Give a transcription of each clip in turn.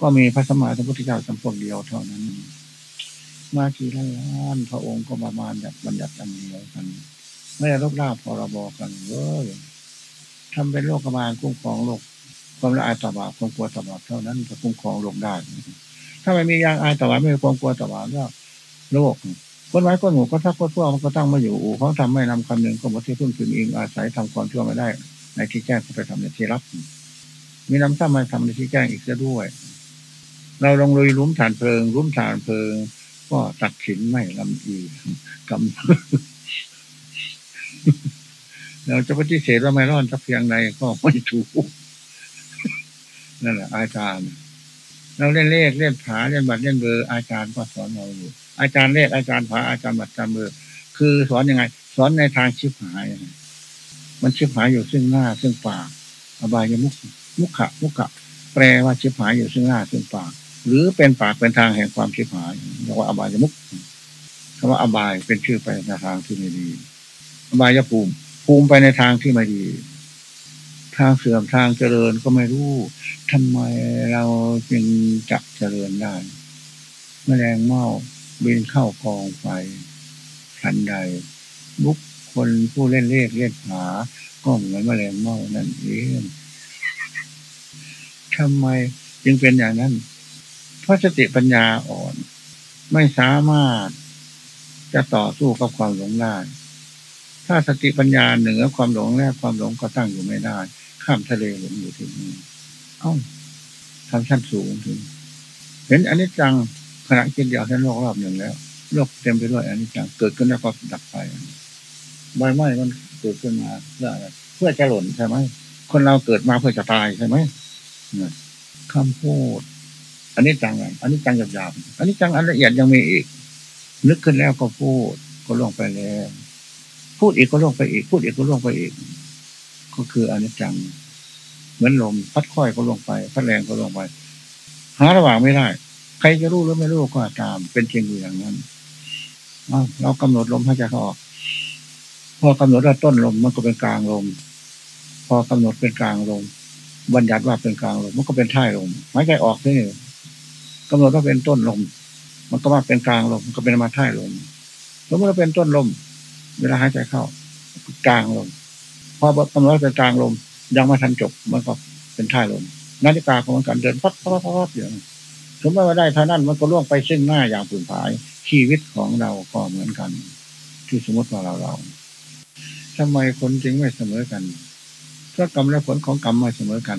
ก็มีพระสมมาสัมพุทธเจ้าสัมพวกเดียวเท่านั้น มากี่ล้านพระองค์ก็ประมาณแบบบัญญัติอันเดียวกัน ไม่ได้รบราบพรบกันเลยทำเป็นโลกบาลคุ้มครองโลกความละอายต่อบาปความกลัวต่อบาปเท่านั้นจะคุ้มครองโลกได้ ถ้าไม่มียางอายต่อบาปไม่มีความกลัวต่อบาปก็โลกคนไม้คนหมูก็ทักก็ทั่วมันก็ตั้งมาอยู่อู่เขาทำไม่นำคำหนึ่งก็มาที่พึ่งพึ่งอิงอาศัยทำความชั่วไม่ได้ ในที่แจ้งก็ไปทำในที่รับ มีน้ำซ้ำมาทำในที่แจ้งอีกซะด้วย เราลงลุยลุ้มฐานเพลิงลุ้มฐานเพลิง ก็ตัดสินไม่ลำอีกำเราจะปฏิเสธว่าไม่รอดสักเพียงใดก็ไม่ถูกนั่นแหละ อาจารย์ เราเล่นเลขเล่นผาเล่นบัตรเล่นเบอร์อาจารย์ก็สอนเราอยู่อาจารย์เลขอาจารย์ผาอาจารย์บัตรจำเบอร์คือสอนยังไง สอนในทางชิบหายมันชิบหายอยู่ซึ่งหน้าซึ่งปากอบายมุกมุขะมุขะแปลว่าชิบหายอยู่ซึ่งหน้าซึ่งปาก หรือเป็นปากเป็นทางแห่งความชิบหายเรียกว่าอบายมุกคำว่าอบายเป็นชื่อไปในทางที่ไม่ดี อบายภูมิ ภูมิไปในทางที่ไม่ดี ทางเสื่อมทางเจริญก็ไม่รู้ทำไมเราจึงจะเจริญได้แมลงเม่าบินเข้ากองไฟทันใดบุคคลผู้เล่นเลขเล่นหาก็เหมือนแมลงเม่านั่นเองทำไมจึงเป็นอย่างนั้น เพราะสติปัญญาอ่อน ไม่สามารถจะต่อสู้กับความหลงได้ ถ้าสติปัญญาเหนือความหลงและความหลงก็ตั้งอยู่ไม่ได้ ข้ามทะเลหลงอยู่ที่นี่เอ้าทำชั้นสูงถึง เห็นอันนี้จังขณะคิดเดียวแค่โลกรอบหนึ่งแล้ว โลกเต็มไปด้วยอันนี้จังเกิดขึ้นแล้วก็ดับไปใบไม้มันเกิดขึ้นมาเพื่ออะไรเพื่อจะหล่นใช่ไหมคนเราเกิดมาเพื่อจะตายใช่ไหมคำพูด อันนี้จังไงอันนี้จังหยาบๆอันนี้จังอันละเอียดยังมีอีก นึกขึ้นแล้วก็พูด ก็ล่วงไปแล้ว พูดอีกก็ล่วงไปอีก พูดอีกก็ล่วงไปอีก ก็คืออันนี้จัง เหมือนลมพัดค่อยก็ล่วงไปพัดแรงก็ล่วงไป หาระหว่างไม่ได้ ใครจะรู้หรือไม่รู้ก็ตาม เป็นจริงอยู่อย่างนั้นเรากำหนดลมหายใจออก พอกำหนดว่าต้นลมมันก็เป็นกลางลม พอกำหนดเป็นกลางลมบัญญัติว่าเป็นกลางลมมันก็เป็นท้ายลมหายใจออกนี่ กำหนดว่าเป็นต้นลม มันก็ว่าเป็นกลางลมก็เป็นมาท้ายลมสมมติว่าเป็นต้นลม เวลาหายใจเข้ากลางลมพอกำหนดว่าเป็นกลางลม ยังไม่ทันจบมันก็เป็นท้ายลมนาฬิกาของมันกันเดินพัดพัดพัดอย่างสมมติว่าได้เท่านั้นมันก็ล่วงไปซึ่งหน้าอย่างผุนผาย ชีวิตของเราก็เหมือนกัน ที่สมมติว่าเราเราทำไมคนจึงไม่เสมอกันเพราะกรรมและผลของกรรมไม่เสมอกัน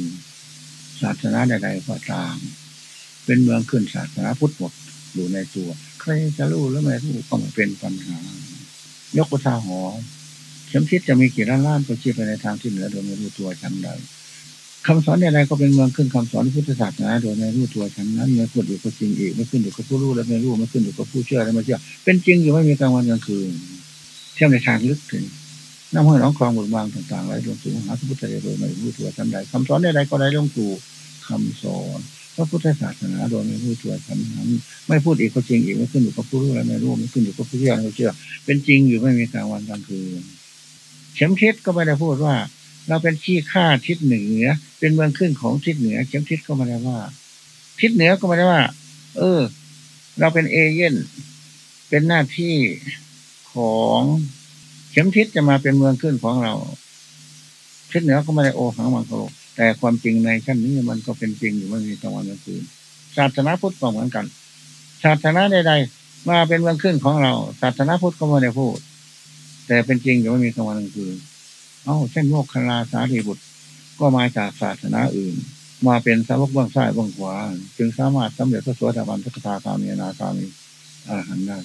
ศาสนาใดๆก็ตาม เป็นเมืองขึ้นศาสนาพุทธหมดอยู่ในตัว ใครจะรู้หรือไม่รู้ก็ไม่เป็นปัญหา ยกประทาหอเข็มทิศจะมีกี่ล้านล้านก็ชี้ไปในทางที่เหนือโดยไม่รู้ตัวฉันใดคำสอนอะไรก็เป็นเมืองขึ้นคำสอนพุทธศาสนาโดยไม่รู้ตัวฉันนั้นไม่พูดอยู่กับจริงอีกไม่ขึ้นอยู่กับผู้รู้และไม่รู้ไม่ขึ้นอยู่กับผู้เชื่อและไม่เชื่อ เป็นจริงอยู่ไม่มีกลางวันกลางคืนเที่ยวในทางลึกถึงน้ำห้อยน้องคลองบุญบางต่างๆไหลลงสู่มหาสมุทรทะเลโดยไม่รู้ตัวฉันใดคำสอนใดๆก็ได้ลงสู่คำสอน พระพุทธศาสนาโดยไม่รู้ตัวฉันนั้ไม่พูดอีกก็จริงอีกไม่ขึ้นอยู่กับผู้รู้และไม่รู้ไม่ขึ้นอยู่กับผู้เชื่อไม่เชื่อ เป็นจริงอยู่ไม่มีกลางวันกลางคืนเข็มทิศก็ไม่ได้พูดว่า เราเป็นขี้ข้าทิศเหนือ เป็นเมืองขึ้นของทิศเหนือ เข็มทิศก็ไม่ได้ว่า ทิศเหนือก็ไม่ได้ว่า เออ เราเป็นเอเย่นเป็นหน้าที่ของเข็มทิศจะมาเป็นเมืองขึ้นของเราทิศเหนือก็ไม่ได้โอหังมังกร แต่ความจริงในชั้นนี้มันก็เป็นจริงอยู่ไม่มีตะวันกลางคืนศาสนาพุทธก็เหมือนกัน ศาสนาใดๆมาเป็นเมืองขึ้นของเรา ศาสนาพุทธก็ไม่ได้พูด แต่เป็นจริงอยู่ไม่มีตะวันกลางคืน เอ้าเช่นโมกคลาสารีบุตรก็มาจากศาสนาอื่น มาเป็นสาวกบ้างซ้ายบ้างขวา จึงสามารถสำเร็จพระสวัสดิบาลพระคาคามีนาคามีอาหารได้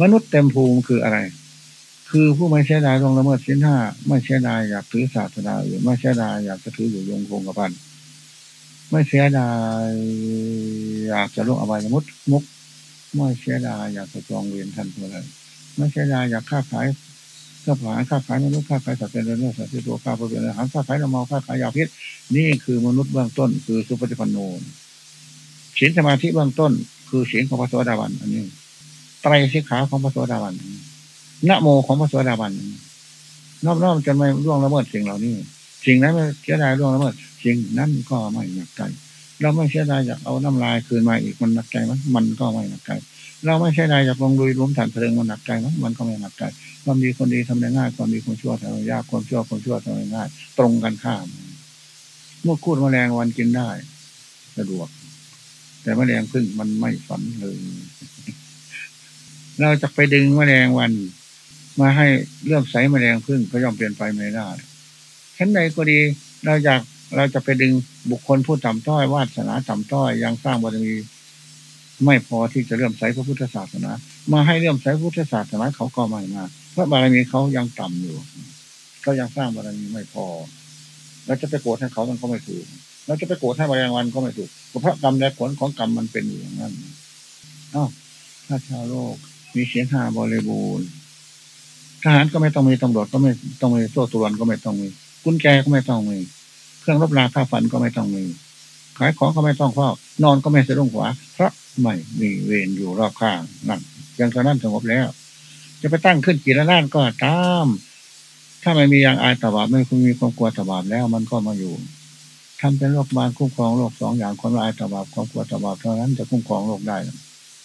มนุษย์เต็มภูมิคืออะไร คือผู้ไม่เสียดายลงละเมิดสิ้นห้าไม่เสียดายอยากถือศาสนาอื่นไม่เสียดายอยากจะถืออยู่ยงคงกระพันไม่เสียดายอยากจะลงอบายมุดมุกไม่เสียดายอยากจะจองเวียนทันตัวเลยไม่เสียดายอยากค้าขายค้าขายค้าขายมนุษย์ค้าขายสัตว์เป็นเรื่องสัตว์ที่ตัวค้าเปลี่ยนอาหารค้าขายน้ำมันค้าขายยาพิษนี่คือมนุษย์เบื้องต้น คือสุปฏิปันโนศีลสมาธิเบื้องต้น คือศีลของพระสวัสดิวันอันนี้ไตรสิกขาของพระสวัสดิวันน นโมของพระสวสดิวันนอบน้อมจนไม่ร่วงละเมิดสิ่งเหล่านี้ สิ่งนั้นไม่เสียดายร่วงละเมิดสิ่งนั้นก็ไม่หนักใจเราไม่เสียดายอยากเอาน้ำลายคืนมาอีกมันหนักใจมันมันก็ไม่หนักใจเราไม่เสียดายอยากลงดุยล้มฐานเพลิงมันหนักใจมันมันก็ไม่หนักใจความดีคนดีทำได้ง่ายความดีคนชั่วทำได้ยากความชั่วคนชั่วทำได้ง่าย ตรงกันข้าม เมื่อคูดแมลงวันกินได้ สะดวก แต่แมลงพึ่งมันไม่ฝันเลย เราจะไปดึงแมลงวัน มาให้เลื่อมใสแมลงพึ่งก็ย่อมเปลี่ยนไปไม่ได้ฉันใดก็ดีเราอยากเราจะไปดึงบุคคลผู้ต่ำต้อยวาสนาต่ำต้อยยังสร้างบารมีไม่พอที่จะเลื่อมใสพระพุทธศาสนา มาให้เลื่อมใสพุทธศาสนาเขาก็ไม่มาเพราะบารมีเขายังต่ำอยู่เขายังสร้างบารมีไม่พอเราจะไปโกรธให้เขามันก็ไม่ถูกเราจะไปโกรธให้บารวันก็ไม่ถูกเพราะกรรมและผลของกรรมมันเป็นอย่างนั้นอ้าวถ้าชาวโลกมีเสียงหาบริบูรณ์ ทหารก็ไม่ต้องมีตำรวจก็ไม่ต้องมีโซ่ตรวนก็ไม่ต้องมี กุญแจก็ไม่ต้องมี เครื่องรบราค่าฝันก็ไม่ต้องมี ขายของก็ไม่ต้องเฝ้านอนก็ไม่สะดุ้งขวาเพราะไม่มีเวรอยู่รอบข้างนั่นยังตอนนั้นสงบแล้ว จะไปตั้งขึ้นกี่ละล้านก็ตาม ถ้าไม่มีอย่างอายตบาบไม่คุณมีความกลัวตบาบแล้ว มันก็มาอยู่ทำเป็นโรคบาลคุ้มครองโรคสองอย่างความอายตบาบความกลัวตบาบเท่านั้นจะคุ้มครองโรคได้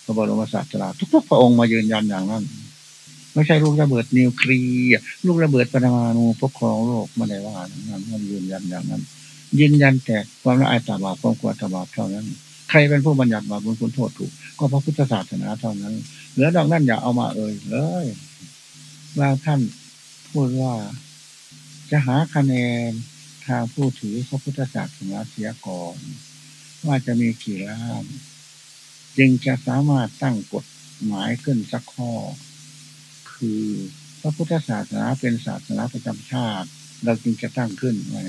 พระบรมศาสดาทุกๆพระองค์มายืนยันอย่างนั้น ไม่ใช่ลูกระเบิดนิวเคลียร์ลูกระเบิดปรมาณูปกครองโลกไม่ได้ว่าอย่างนั้นมันยืนยันอย่างนั้น ยืนยันแต่ความละอายตาบาปความกลัวตาบาปเท่านั้น ใครเป็นผู้บัญญัติบาปบุญคุณโทษถูก ก็พระพุทธศาสนาเท่านั้นเหลือดอกนั้นอย่าเอามาเอ่ยเลยบางท่านพูดว่าจะหาคะแนนทางผู้ถือพระพุทธศาสนาเสียก่อน ว่าจะมีกี่ล้าน จึงจะสามารถตั้งกฎหมายขึ้นสักข้อ คือ พระพุทธศาสนาเป็นศาสนาประจำชาติ เราจึงจะตั้งขึ้นไว้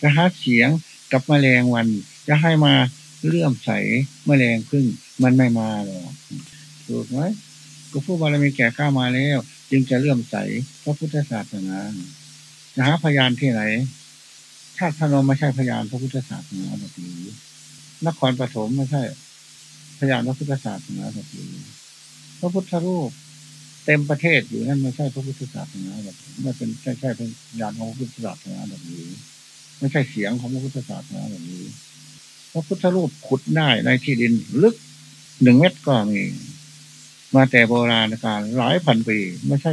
จะหาเสียงกับแมลงวัน จะให้มาเลื่อมใสแมลงพึ่งมันไม่มาหรอกถูกไหมก็ผู้บารมีแก่ข้ามาแล้ว จึงจะเลื่อมใสพระพุทธศาสนาจะหาพยานที่ไหนชาติพนมไม่ใช่พยานพระพุทธศาสนาหรืออนครปฐมไม่ใช่พยานพระพุทธศาสนาหรือพระพุทธรูป เต็มประเทศอยู่นั่นไม่ใช่พระพุทธศาสนาแบบไม่เป็นใช่ใช่เป็นญาณของพระพุทธศาสนาแบบนี้ ไม่ใช่เสียงของพระพุทธศาสนาแบบนี้ พระพุทธรูปขุดได้ในที่ดินลึกหนึ่งเมตรก็มีมาแต่โบราณกาลหลายพันปีไม่ใช่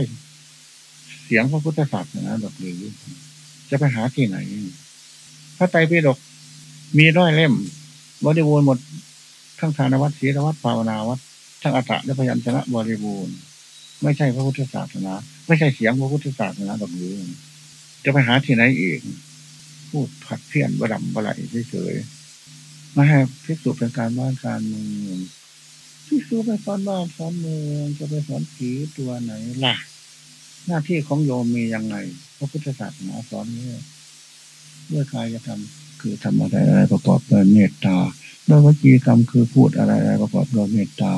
เสียงพระพุทธศาสนาแบบนี้จะไปหาที่ไหน พระไตรปิฎกมีร้อยเล่มบริบูรณ์หมดทั้งทานวัดศีลวัดภาวนาวัดทั้งอัตตะและพยัญชนะบริบูรณ์ ไม่ใช่พระพุทธศาสนา ไม่ใช่เสียงพระพุทธศาสนาแบบนี้จะไปหาที่ไหนอีกพูดผัดเพี้ยนบดำบไหลเฉยๆมาให้พิสูจน์เป็นการบ้านการเมืองพิสูจน์ไปสอนบ้านสอนเมืองจะไปสอนผีตัวไหนล่ะ หน้าที่ของโยมมียังไงพระพุทธศาสนาสอนนี้ด้วยกายธรรมคือทำอะไรอะไรประกอบด้วยเมตตาด้วยวิจีกรรมคือพูดอะไรอะไรประกอบด้วยเมตตา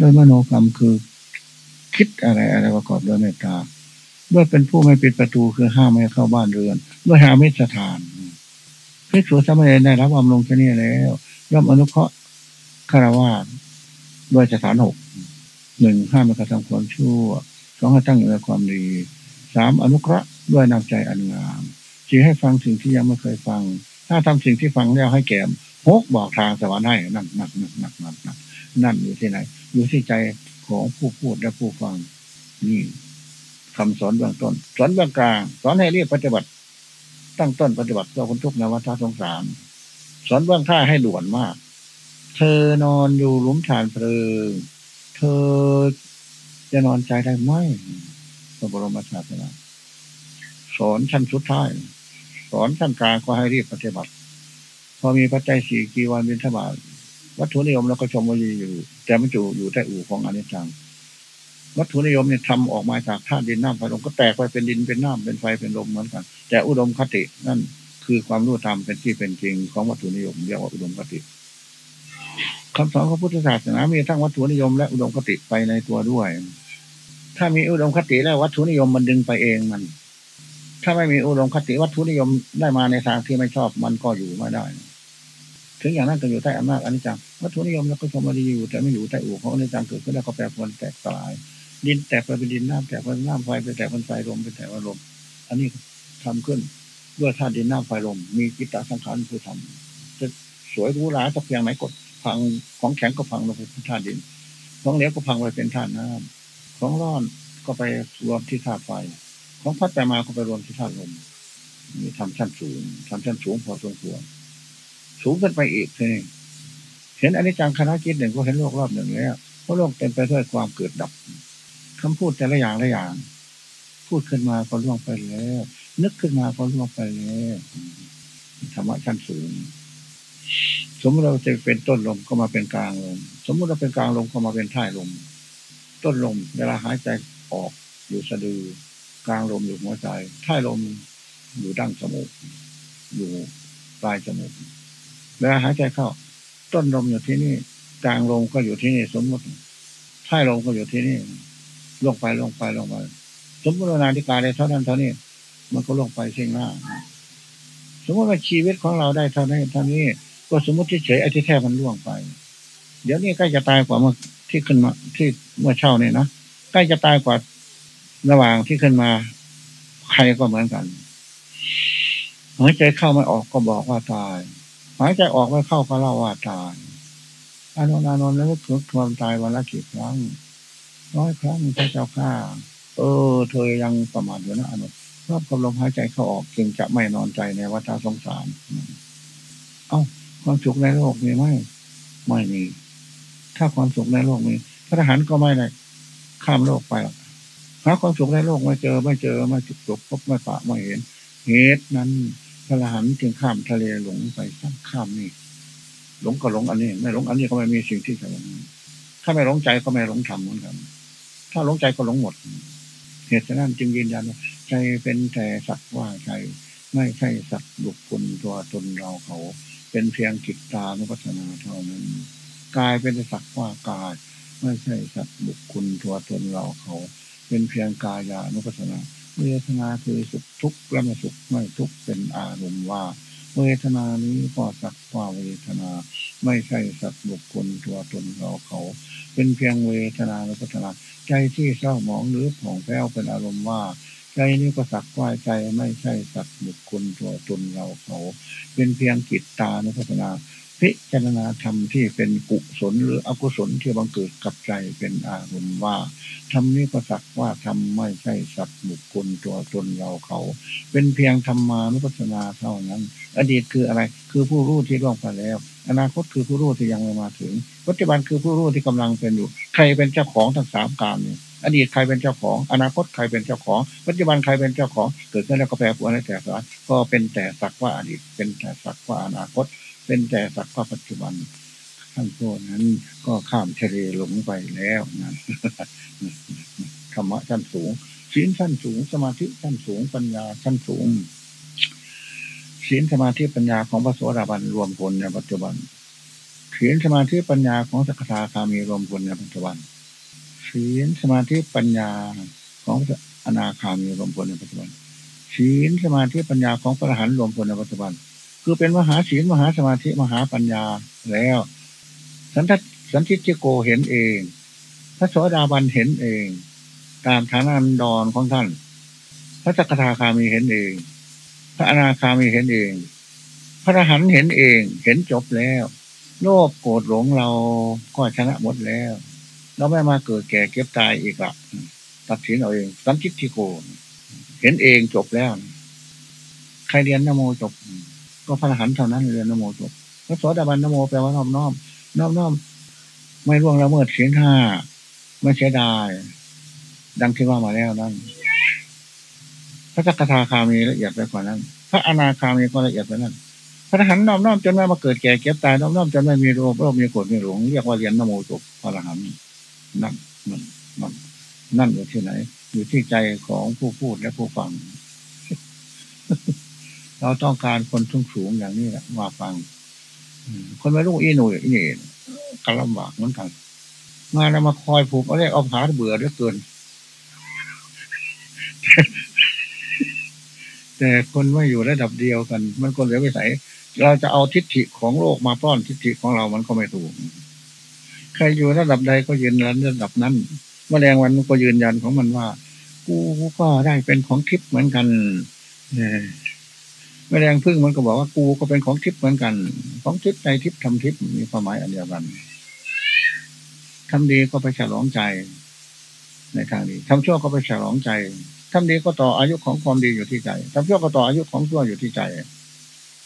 ด้วยมโนกรรมคือ คิดอะไรอะไรประกอบด้วยเมตตาด้วยเป็นผู้ไม่ปิดประตูคือห้ามไม่เข้าบ้านเรือน ด้วยหามิสถานพิสูจน์สมัยได้รับความลงชนีแล้ว ย่อมอนุเคราะห์คารวะด้วยสถานหกหนึ่งห้ามไม่กระทำความชั่วสองให้ตั้งอยู่ในความดีสามอนุเคราะห์ด้วยนำใจอันงามสี่ให้ฟังสิ่งที่ยังไม่เคยฟัง ถ้าทำสิ่งที่ฟังแล้วให้แก่มหกบอกทางสวรรค์ให้นั่นนั่นนั่นนั่นนั่นนั่นอยู่ที่ไหน อยู่ที่ใจ ของผู้พูดและผู้ฟัง นี่คำสอนเบื้องต้น สอนเบื้องกลาง สอนให้เรียกปฏิบัติ ตั้งต้นปฏิบัติเพื่อคนทุกข์ในวัฏสงสาร สอนเบื้องท่าให้ด่วนมาก เธอนอนอยู่หลุมฐานเพลิง เธอจะนอนใจได้ไหมพระบรมศาสนาสอนชั้นสุดท้าย สอนชั้นกลางก็ให้รีบปฏิบัติ พอมีปัจจัยสี่กีวันเป็นธบา วัตถุนิยมเราก็ชมว่าอยู่ แต่มันอยู่อยู่ใต้อู่ของอนิจจังวัตถุนิยมเนี่ยทำออกมาจากธาตุดินน้ำไฟลมก็แตกไปเป็นดินเป็นน้ำเป็นไฟเป็นลมเหมือนกัน แต่อุดมคตินั่นคือความรู้ธรรมเป็นที่เป็นจริงของวัตถุนิยมเรียกว่าอุดมคติคำสอนของพุทธศาสนามีทั้งวัตถุนิยมและอุดมคติไปในตัวด้วย ถ้ามีอุดมคติแล้ววัตถุนิยมมันดึงไปเองมัน ถ้าไม่มีอุดมคติวัตถุนิยมได้มาในทางที่ไม่ชอบมันก็อยู่ไม่ได้ ถึงอย่างนั้นก็อยู่ใต้อำนาจอนิจจังวัตถุนิยมแล้วก็ชมว่าดีอยู่ แต่ไม่อยู่ใต้อู่ของอนิจจังเกิดขึ้นแล้วก็แปรปรวนแตกสลาย ดินแตกไปเป็นดินน้ำแตกเป็นน้ำไฟไปแตกเป็นไฟลมเป็นแตกเป็นลมอันนี้ทำขึ้นด้วยธาตุดินน้ำไฟลมมีกิตตสังขารผู้ทำจะสวยรู้ราสักเพียงไหนกดพังของแข็งก็พังลงไปเป็นธาตุดินของเหลวก็พังไปเป็นธาตุน้ำของร้อนก็ไปรวมที่ธาตุไฟ ของพัดไปมาก็ไปรวมที่ธาตุลมมีทำชั้นสูงทำชั้นสูงพอสมควร สูงขึ้นไปอีกเลยเห็นอันนี้จังคณะคิดหนึ่งก็เห็นโลกรอบหนึ่งแล้วเพราะโลกเต็มไปด้วยความเกิดดับคำพูดแต่ละอย่างละอย่าง พูดขึ้นมาก็ล่วงไปแล้ว นึกขึ้นมาก็ล่วงไปแล้วธรรมะชั้นสูงสมมติเราจะเป็นต้นลมก็มาเป็นกลางลม สมมติเราเป็นกลางลมก็มาเป็นท้ายลม ต้นลมเวลาหายใจออกอยู่สะดือ กลางลมอยู่หัวใจท้ายลมอยู่ดั้งจมูกอยู่ปลายจมูก วลาหายใจเข้า ต้นลมอยู่ที่นี่กลางลมก็อยู่ที่นี่ สมมติท้ายลมก็อยู่ที่นี่ ลงไปลงไปลงไปสมมตินาฬิกาได้เท่านั้นเท่านี้ มันก็ลงไปเส้นหน้า สมมติว่าชีวิตของเราได้เท่านี้เท่านี้ ก็สมมติเฉยๆไอ้ที่แท้มันล่วงไป เดี๋ยวนี้ใกล้จะตายกว่าเมื่อที่ขึ้นมาที่เมื่อเช้าเนี่ยนะใกล้จะตายกว่าระหว่างที่ขึ้นมา ใครก็เหมือนกันหายใจเข้าไม่ออกก็บอกว่าตาย หายใจออกไม่เข้าก็เล่าว่าตายอานนท์อานนท์แล้วถึงความตายวันละกี่ครั้งร้อยครั้งพระเจ้าข้าเออ เธอยังประมาทอยู่นะอานนท์รอบกับลมหายใจเข้าออกจึงจะไม่นอนใจในวัฏสงสาร เอ้า ความสุขในโลกมีไหมไม่มี ถ้าความสุขในโลกมีพระทหารก็ไม่ได้ข้ามโลกไปหรอกหาความสุขในโลกไม่เจอไม่เจอไม่จุกจบพบไม่ปะไม่เห็น เหตุนั้น พระทหารจึงข้ามทะเลหลงไปข้ามนี่หลงก็หลงอันนี้ไม่หลงอันนี้ก็ไม่มีสิ่งที่จะหลงถ้าไม่หลงใจก็ไม่หลงธรรมเหมือนกันถ้าหลงใจก็หลงหมด เหตุฉะนั้นจึงยืนยันว่าใจเป็นแต่สักว่าใจไม่ใช่สัตว์บุคคลตัวตนเราเขา เป็นเพียงกิจตานุปัสสนาเท่านั้นกายเป็นสักว่ากาย ไม่ใช่สัตว์บุคคลตัวตนเราเขา เป็นเพียงกายานุปัสสนา เวทนาคือสุขทุกข์และไม่สุขไม่ทุกข์เป็นอารมณ์ว่า เวทนานี้ก็สักว่าเวทนา ไม่ใช่สัตว์บุคคลตัวตนเราเขา เป็นเพียงเวทนานุปัสสนา ใจที่เศร้าหมองหรือผ่องแผ้วเป็นอารมณ์ว่าใจนี้ก็สักว่าใจไม่ใช่สัตว์บุคคลตัวตนเราเขา เป็นเพียงกิจตานุปัสสนา พิจารณาธรรมที่เป็นกุศลหรืออกุศลที่บังเกิดกับใจเป็นอารมณ์ว่าธรรมนี้ก็สักว่าธรรมไม่ใช่สัตว์บุคคลตัวตนเราเขา เป็นเพียงธรรมานุปัสสนาเท่านั้น อดีตคืออะไร คือผู้รู้ที่ล่วงไปแล้ว อนาคตคือผู้รู้ที่ยังไม่มาถึง ปัจจุบันคือผู้รู้ที่กำลังเป็นอยู่ ใครเป็นเจ้าของทั้งสามการเนี่ยอดีตใครเป็นเจ้าของ อนาคตใครเป็นเจ้าของ ปัจจุบันใครเป็นเจ้าของ เกิดขึ้นแล้วก็แปรปรวนแล้วแต่สารก็เป็นแต่สักว่าอดีต เป็นแต่สักว่าอนาคต เป็นแต่สักว่าปัจจุบันท่านพวกนั้นก็ข้ามทะเลหลงไปแล้วนะธรรมะชั้นสูงศีลชั้นสูง สมาธิชั้นสูงปัญญาชั้นสูงศีลสมาธิปัญญาของพระโสดาบันรวมผลในปัจจุบันศีลสมาธิปัญญาของสักคาคามีรวมผลในปัจจุบันศีลสมาธิปัญญาของอนาคามีรวมผลในปัจจุบันศีลสมาธิปัญญาของพระอรหันต์รวมผลในปัจจุบัน คือเป็นมหาศีลมหาสมาธิมหาปัญญาแล้ว สันทัสันทิจิโกเห็นเอง พระโสดาบันเห็นเอง ตามฐานันดรของท่าน พระจักทาคามีเห็นเอง พระอนาคามีเห็นเอง พระอรหันต์เห็นเอง เห็นจบแล้ว โลภโกรธหลงเราก็ชนะหมดแล้ว เราไม่มาเกิดแก่เก็บตายอีกละตัดสินเอาเองสันทิทิโก เห็นเองจบแล้ว ใครเรียนนโมจบ ก็พระอรหันต์เท่านั้นเรียนนโมจบพระโสดาบันนโมแปลว่านอมน้อมนอมน้อมไม่ร่วงละเมิดเสียงห้าไม่เสียดาย ดังที่ว่ามาแล้วนั่นพระจักรทาคามีละเอียดไปกว่านั้น พระอนาคามีก็ละเอียดไปนั้นพระอรหันต์น้อมน้อมจนไม่มาเกิดแก่เก็บตายน้อมน้อมจนไม่มีโรคโรคมีโกรธมีหลงเรียกว่าเรียนนโมจบพระอรหันต์นั่นนั่นนั่นนั่นอยู่ที่ไหน อยู่ที่ใจของผู้พูดและผู้ฟัง เราต้องการคนสูงสูงอย่างนี้แหละมาฟังคนไม่รู้อีหนุ่ยอีนี่ก็ลำบากเหมือนกัน มาแล้วมาคอยผูกเอาเรียกเอาผาเบื่อเหลือเกิน แต่คนไม่อยู่ระดับเดียวกัน มันคนเหลือวิสัยเราจะเอาทิฏฐิของโลกมาป้อนทิฏฐิของเรามันก็ไม่ถูก ใครอยู่ระดับใดก็ยืนยันระดับนั้นมแมลงวันมันก็ยืนยันของมันว่า กูก็ได้เป็นของทิพย์เหมือนกัน แมลงพึ่งมันก็บอกว่ากูก็เป็นของทิพย์เหมือนกัน ของทิพย์ในทิพย์ทำทิพย์มีความหมายอันเดียวกันทำดีก็ไปฉลองใจ ในทางดีทำชั่วก็ไปฉลองใจทำดีก็ต่ออายุของความดีอยู่ที่ใจทำชั่วก็ต่ออายุของชั่วอยู่ที่ใจ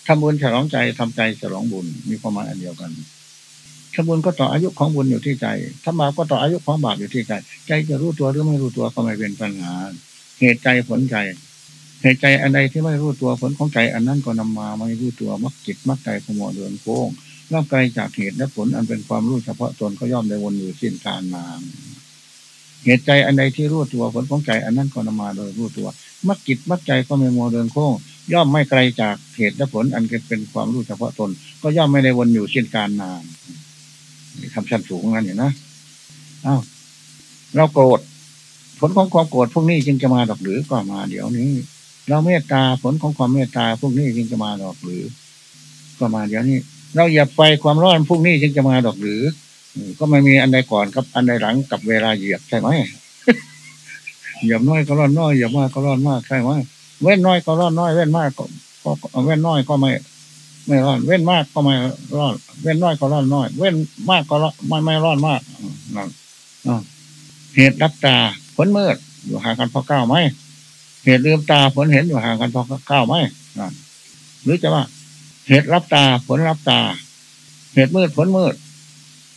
ทำบุญฉลองใจทำใจฉลองบุญมีความหมายอันเดียวกันทำบุญก็ต่ออายุของบุญอยู่ที่ใจทำบาปก็ต่ออายุของบาปอยู่ที่ใจ ใจจะรู้ตัวหรือไม่รู้ตัวก็ไม่เป็นปัญหา เหตุใจผลใจ เหตุใจอันใดที่ไม่รู้ตัวผลของใจอันนั้นก็นำมาไม่รู้ตัวมักจิตมักใจขโมยเดินโค้งร่างกายจากเหตุและผลอันเป็นความรู้เฉพาะตนก็ย่อมได้วนอยู่สิ้นการนานเหตุใจอันใดที่รู้ตัวผลของใจอันนั้นก็นำมาโดยรู้ตัวมักจิตมักใจก็ไม่มัวเดินโค้งย่อมไม่ไกลจากเหตุและผลอันเป็นความรู้เฉพาะตน ก็ย่อมไม่ได้วนอยู่สิ้นการนานคำชั้นสูงนั่นอย่างนะอ้าวเราโกรธผลของความโกรธพวกนี้จึงจะมาดอกหรือก็มาเดี๋ยวนี้ เราเมตตาผลของความเมตตาพวกนี้จึงจะมาดอกหรือก็มาเดี๋ยวนี้ เราอย่าไฟความร้อนพวกนี้จึงจะมาดอกหรือก็ไม่มีอันใดก่อนกับอันใดหลังกับเวลาเหยียบใช่ไหมเหยียบน้อยก็ร้อนน้อยเหยียบมากก็ร้อนมากใช่ไหมเว้นน้อยก็ร้อนน้อย เว้นมากก็เว้นน้อยก็ไม่ ไม่ร้อน เว้นมากก็ไม่ร้อน เว้นน้อยก็ร้อนน้อย เว้นมากก็ร้อนไม่ไม่ร้อนมากนั่นเหตุรับตาผลมืดอยู่ห่างกันพอเก้าไหม เหตุลืมตาผลเห็นอยู่ห่างกันพอเก้าไหมนะหรือจะว่า เหตุรับตาผลรับตา เหตุมืดผลมืด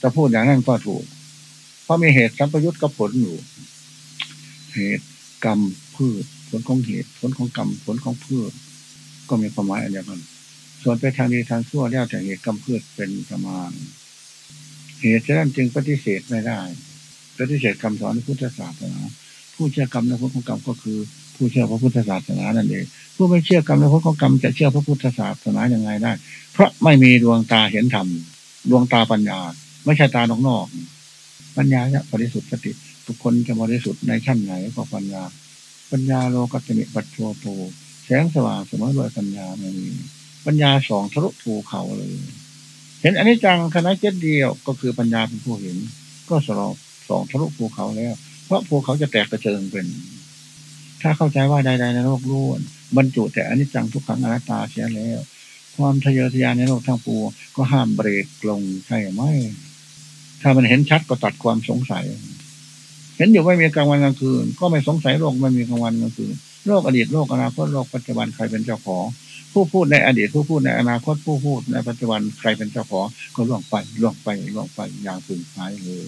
จะพูดอย่างนั้นก็ถูก เพราะมีเหตุสัมปยุตกับผลอยู่ เหตุกรรมพืช ผลของเหตุ ผลของกรรมผลของพืช ก็มีความหมายอันเดียวกันส่วนไปทางดีทางชั่วแล้วแต่เหตุกรรมพืชเป็นประมาณ เหตุฉะนั้นจึงปฏิเสธไม่ได้ปฏิเสธคำสอนพุทธศาสนาผู้เชื่อกรรมและผลของกรรมก็คือ ผู้เชื่อพระพุทธศาสนานั่นเองผู้ไม่เชื่อกรรมและผลของกรรมจะเชื่อพระพุทธศาสนาอย่างไงได้ เพราะไม่มีดวงตาเห็นธรรมดวงตาปัญญา ไม่ใช่ตานอกนอกปัญญาเนี่ยบริสุทธิ์สติทุกคนจะบริสุทธิ์ในชั้นไหนก็ปัญญา ปัญญาโลกัตมิปัจโชโตแสงสว่างเสมอด้วยปัญญาไม่มีปัญญาสองทะลุภูเขาเลย เห็นอันนี้จังคณะเจ็ดเดียวก็คือปัญญาเป็นผู้เห็น ก็สองสองทะลุภูเขาแล้ว เพราะภูเขาจะแตกกระเจิงเป็น ถ้าเข้าใจว่าใดๆในโลกล้วนบรรจุแต่อันนี้จังทุกขังอนัตตาเสียแล้ว ความทะเยอทะยานในโลกทั้งปวงก็ห้ามเบรกลงใช่ไหมถ้ามันเห็นชัดก็ตัดความสงสัย เห็นอยู่ไม่มีกลางวันกลางคืน ก็ไม่สงสัยโลกไม่มีกลางวันกลางคืนโลกอดีตโลกอนาคตโลกปัจจุบันใครเป็นเจ้าของ ผู้พูดในอดีตผู้พูดในอนาคตผู้พูดในปัจจุบันใครเป็นเจ้าของ ก็ล่วงไปล่วงไปล่วงไปอย่างสูญหายเลย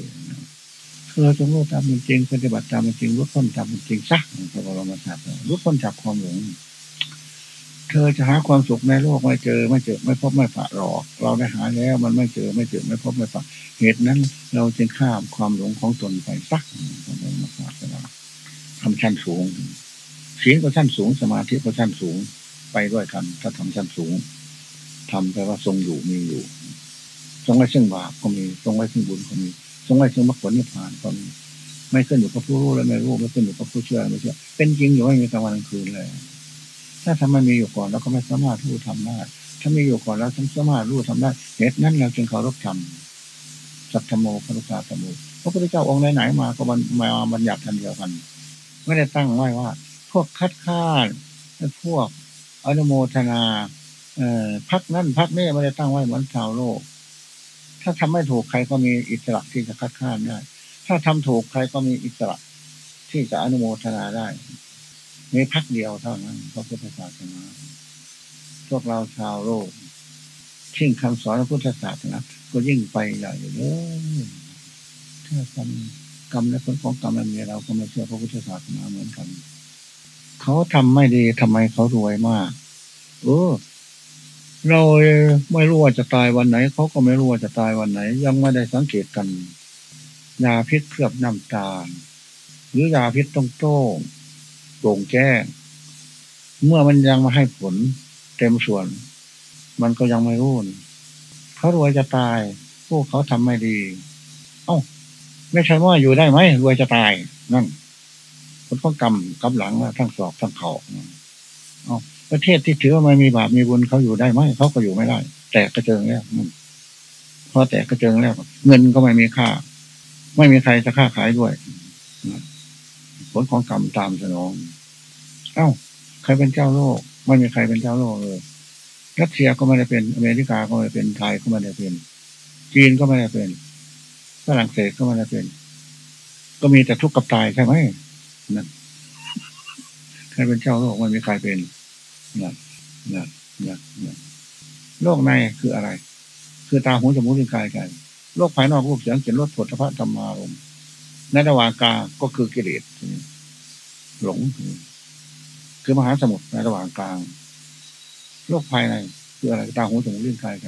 เธอจงรู้ตามเป็นจริงปฏิบัติตามเป็นจริงรู้พ้นตามเป็นจริงสักพระบรมศาสดารู้พ้นจากความหลงเธอจะหาความสุขในโลกไม่เจอไม่เจอไม่พบไม่ฝาหรอก เราได้หาแล้ว มันไม่เจอไม่เจอไม่พบไม่ฝาเหตุนั้น เราจึงข้ามความหลงของตนไปสักพระบรมศาสดาทำชั้นสูงศีลก็ชั้นสูงสมาธิก็ชั้นสูงไปด้วยกัน ถ้าทำชั้นสูงทำแปลว่าทรงอยู่มีอยู่ทรงไว้ซึ่งบาปก็มีทรงไว้ซึ่งบุญก็มี ทรงไว้ซึ่งมรรคผลนิพพานก็มีไม่ขึ้นอยู่กับผู้รู้และไม่รู้ไม่ขึ้นอยู่กับผู้เชื่อไม่เชื่อ เป็นจริงอยู่ไม่มีกลางวันกลางคืนเลย ถ้าทำไม่มีอยู่ก่อนเราก็ไม่สามารถรู้ทำได้ถ้ามีอยู่ก่อนเราทั้งสามารถรู้ทำได้เหตุนั้นเราจึงเคารพธรรมสัตธโมพระพุทธธรรมพระพุทธเจ้าองค์ไหนๆมาก็มาบัญญัติทันเดียวกันไม่ได้ตั้งไว้ว่า พวกคัดค้านพวกอนุโมทนาเอ่อพักนั่นพักนี่ไม่ได้ตั้งไว้เหมือนชาวโลก ถ้าทำไม่ถูกใครก็มีอิสระที่จะคัดค้านได้ ถ้าทำถูกใครก็มีอิสระที่จะอนุโมทนาได้มีพักเดียวเท่านั้นพระพุทธศาสนาพวกเราชาวโลกทิ้งคำสอนพระพุทธศาสนาก็ยิ่งไปใหญ่เลยถ้าทำกรรมและผลของกรรมนั้นเราก็ไม่เชื่อพระพุทธศาสนาเหมือนกัน เขาทำไม่ดีทำไมเขารวยมาก เออ เราไม่รู้ว่าจะตายวันไหน เขาก็ไม่รู้ว่าจะตายวันไหน ยังไม่ได้สังเกตกันยาพิษเคลือบน้ำตาล หรือยาพิษต้องโต้โปร่งแจ้งเมื่อมันยังมาให้ผลเต็มส่วน มันก็ยังไม่รู้เขารวยจะตาย พวกเขาทำไม่ดี เอ้า ไม่ใช่ว่าอยู่ได้ไหมรวยจะตายนั่นลของกรรมกำหลังทั้งสอบทั้งเขาเอา ประเทศที่ถือว่าไม่มีบาปมีบุญเขาอยู่ได้ไหมเขาก็อยู่ไม่ได้ แตกกระเจิงแล้วพอแตกกระเจิงแล้ว เงินก็ไม่มีค่า ไม่มีใครจะค้าขายด้วยผลของกรรมตามสนอง เอ้า ใครเป็นเจ้าโลก ไม่มีใครเป็นเจ้าโลกเลย รัสเซียก็ไม่ได้เป็น อเมริกาก็ไม่ได้เป็น ไทยก็ไม่ได้เป็น จีนก็ไม่ได้เป็น ฝรั่งเศสก็ไม่ได้เป็น ก็มีแต่ทุกข์กับตายใช่ไหมนั่นใครเป็นเจ้าโลกไม่มีใครเป็น นั่นนั่นนั่นนั่นโลกในคืออะไร คือตาหูจมูกลิ้นกายใจโลกภายนอกรูปเสียงเสียงรสผลพระธรรมารมในระหว่างกาก็คือกิเลสหลง คือมหาสมุทรในระหว่างกลาง โลกภายในคืออะไรตาหูจมูกลิ้นกายใจ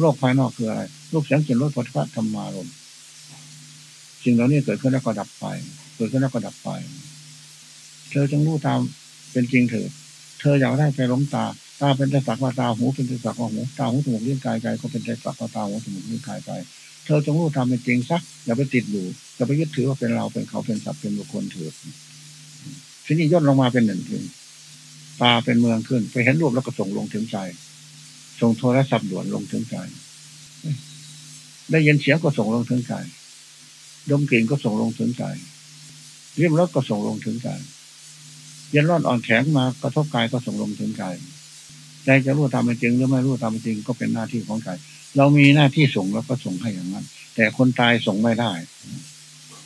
โลกภายนอกคืออะไรรูปเสียงเสียงรสผลพระธรรมารมสิ่งเหล่านี้เกิดขึ้นแล้วก็ดับไป เกิดขึ้นแล้วก็ดับไป เธอจงรู้ตามเป็นจริงเถิด เธออยากได้ใจหลงตา ตาเป็นแต่สักว่าตาหูเป็นแต่สักว่าหูตาหูจมูกลิ้นกายใจก็เป็นแต่สักว่าตาหูจมูกลิ้นกายใจเธอจงรู้ตามเป็นจริงสักอย่าไปติดอยู่อย่าไปยึดถือว่าเป็นเราเป็นเขาเป็นสัตว์เป็นบุคคลเถิดทีนี้ย่นลงมาเป็นหนึ่งถึงตาเป็นเมืองขึ้น ไปเห็นรูปแล้วก็ส่งลงถึงใจส่งโทรศัพท์ด่วนลงถึงใจได้ยินเสียงก็ส่งลงถึงใจดมกลิ่นก็ส่งลงถึงใจริมรถก็ส่งลงถึงใจ เย็นร้อนอ่อนแข็งมากระทบกายก็ส่งลงถึงใจใจจะรู้ตามเป็นจริงหรือไม่รู้ตามเป็นจริงก็เป็นหน้าที่ของใจเรามีหน้าที่ส่งแล้วก็ส่งให้อย่างนั้น แต่คนตายส่งไม่ได้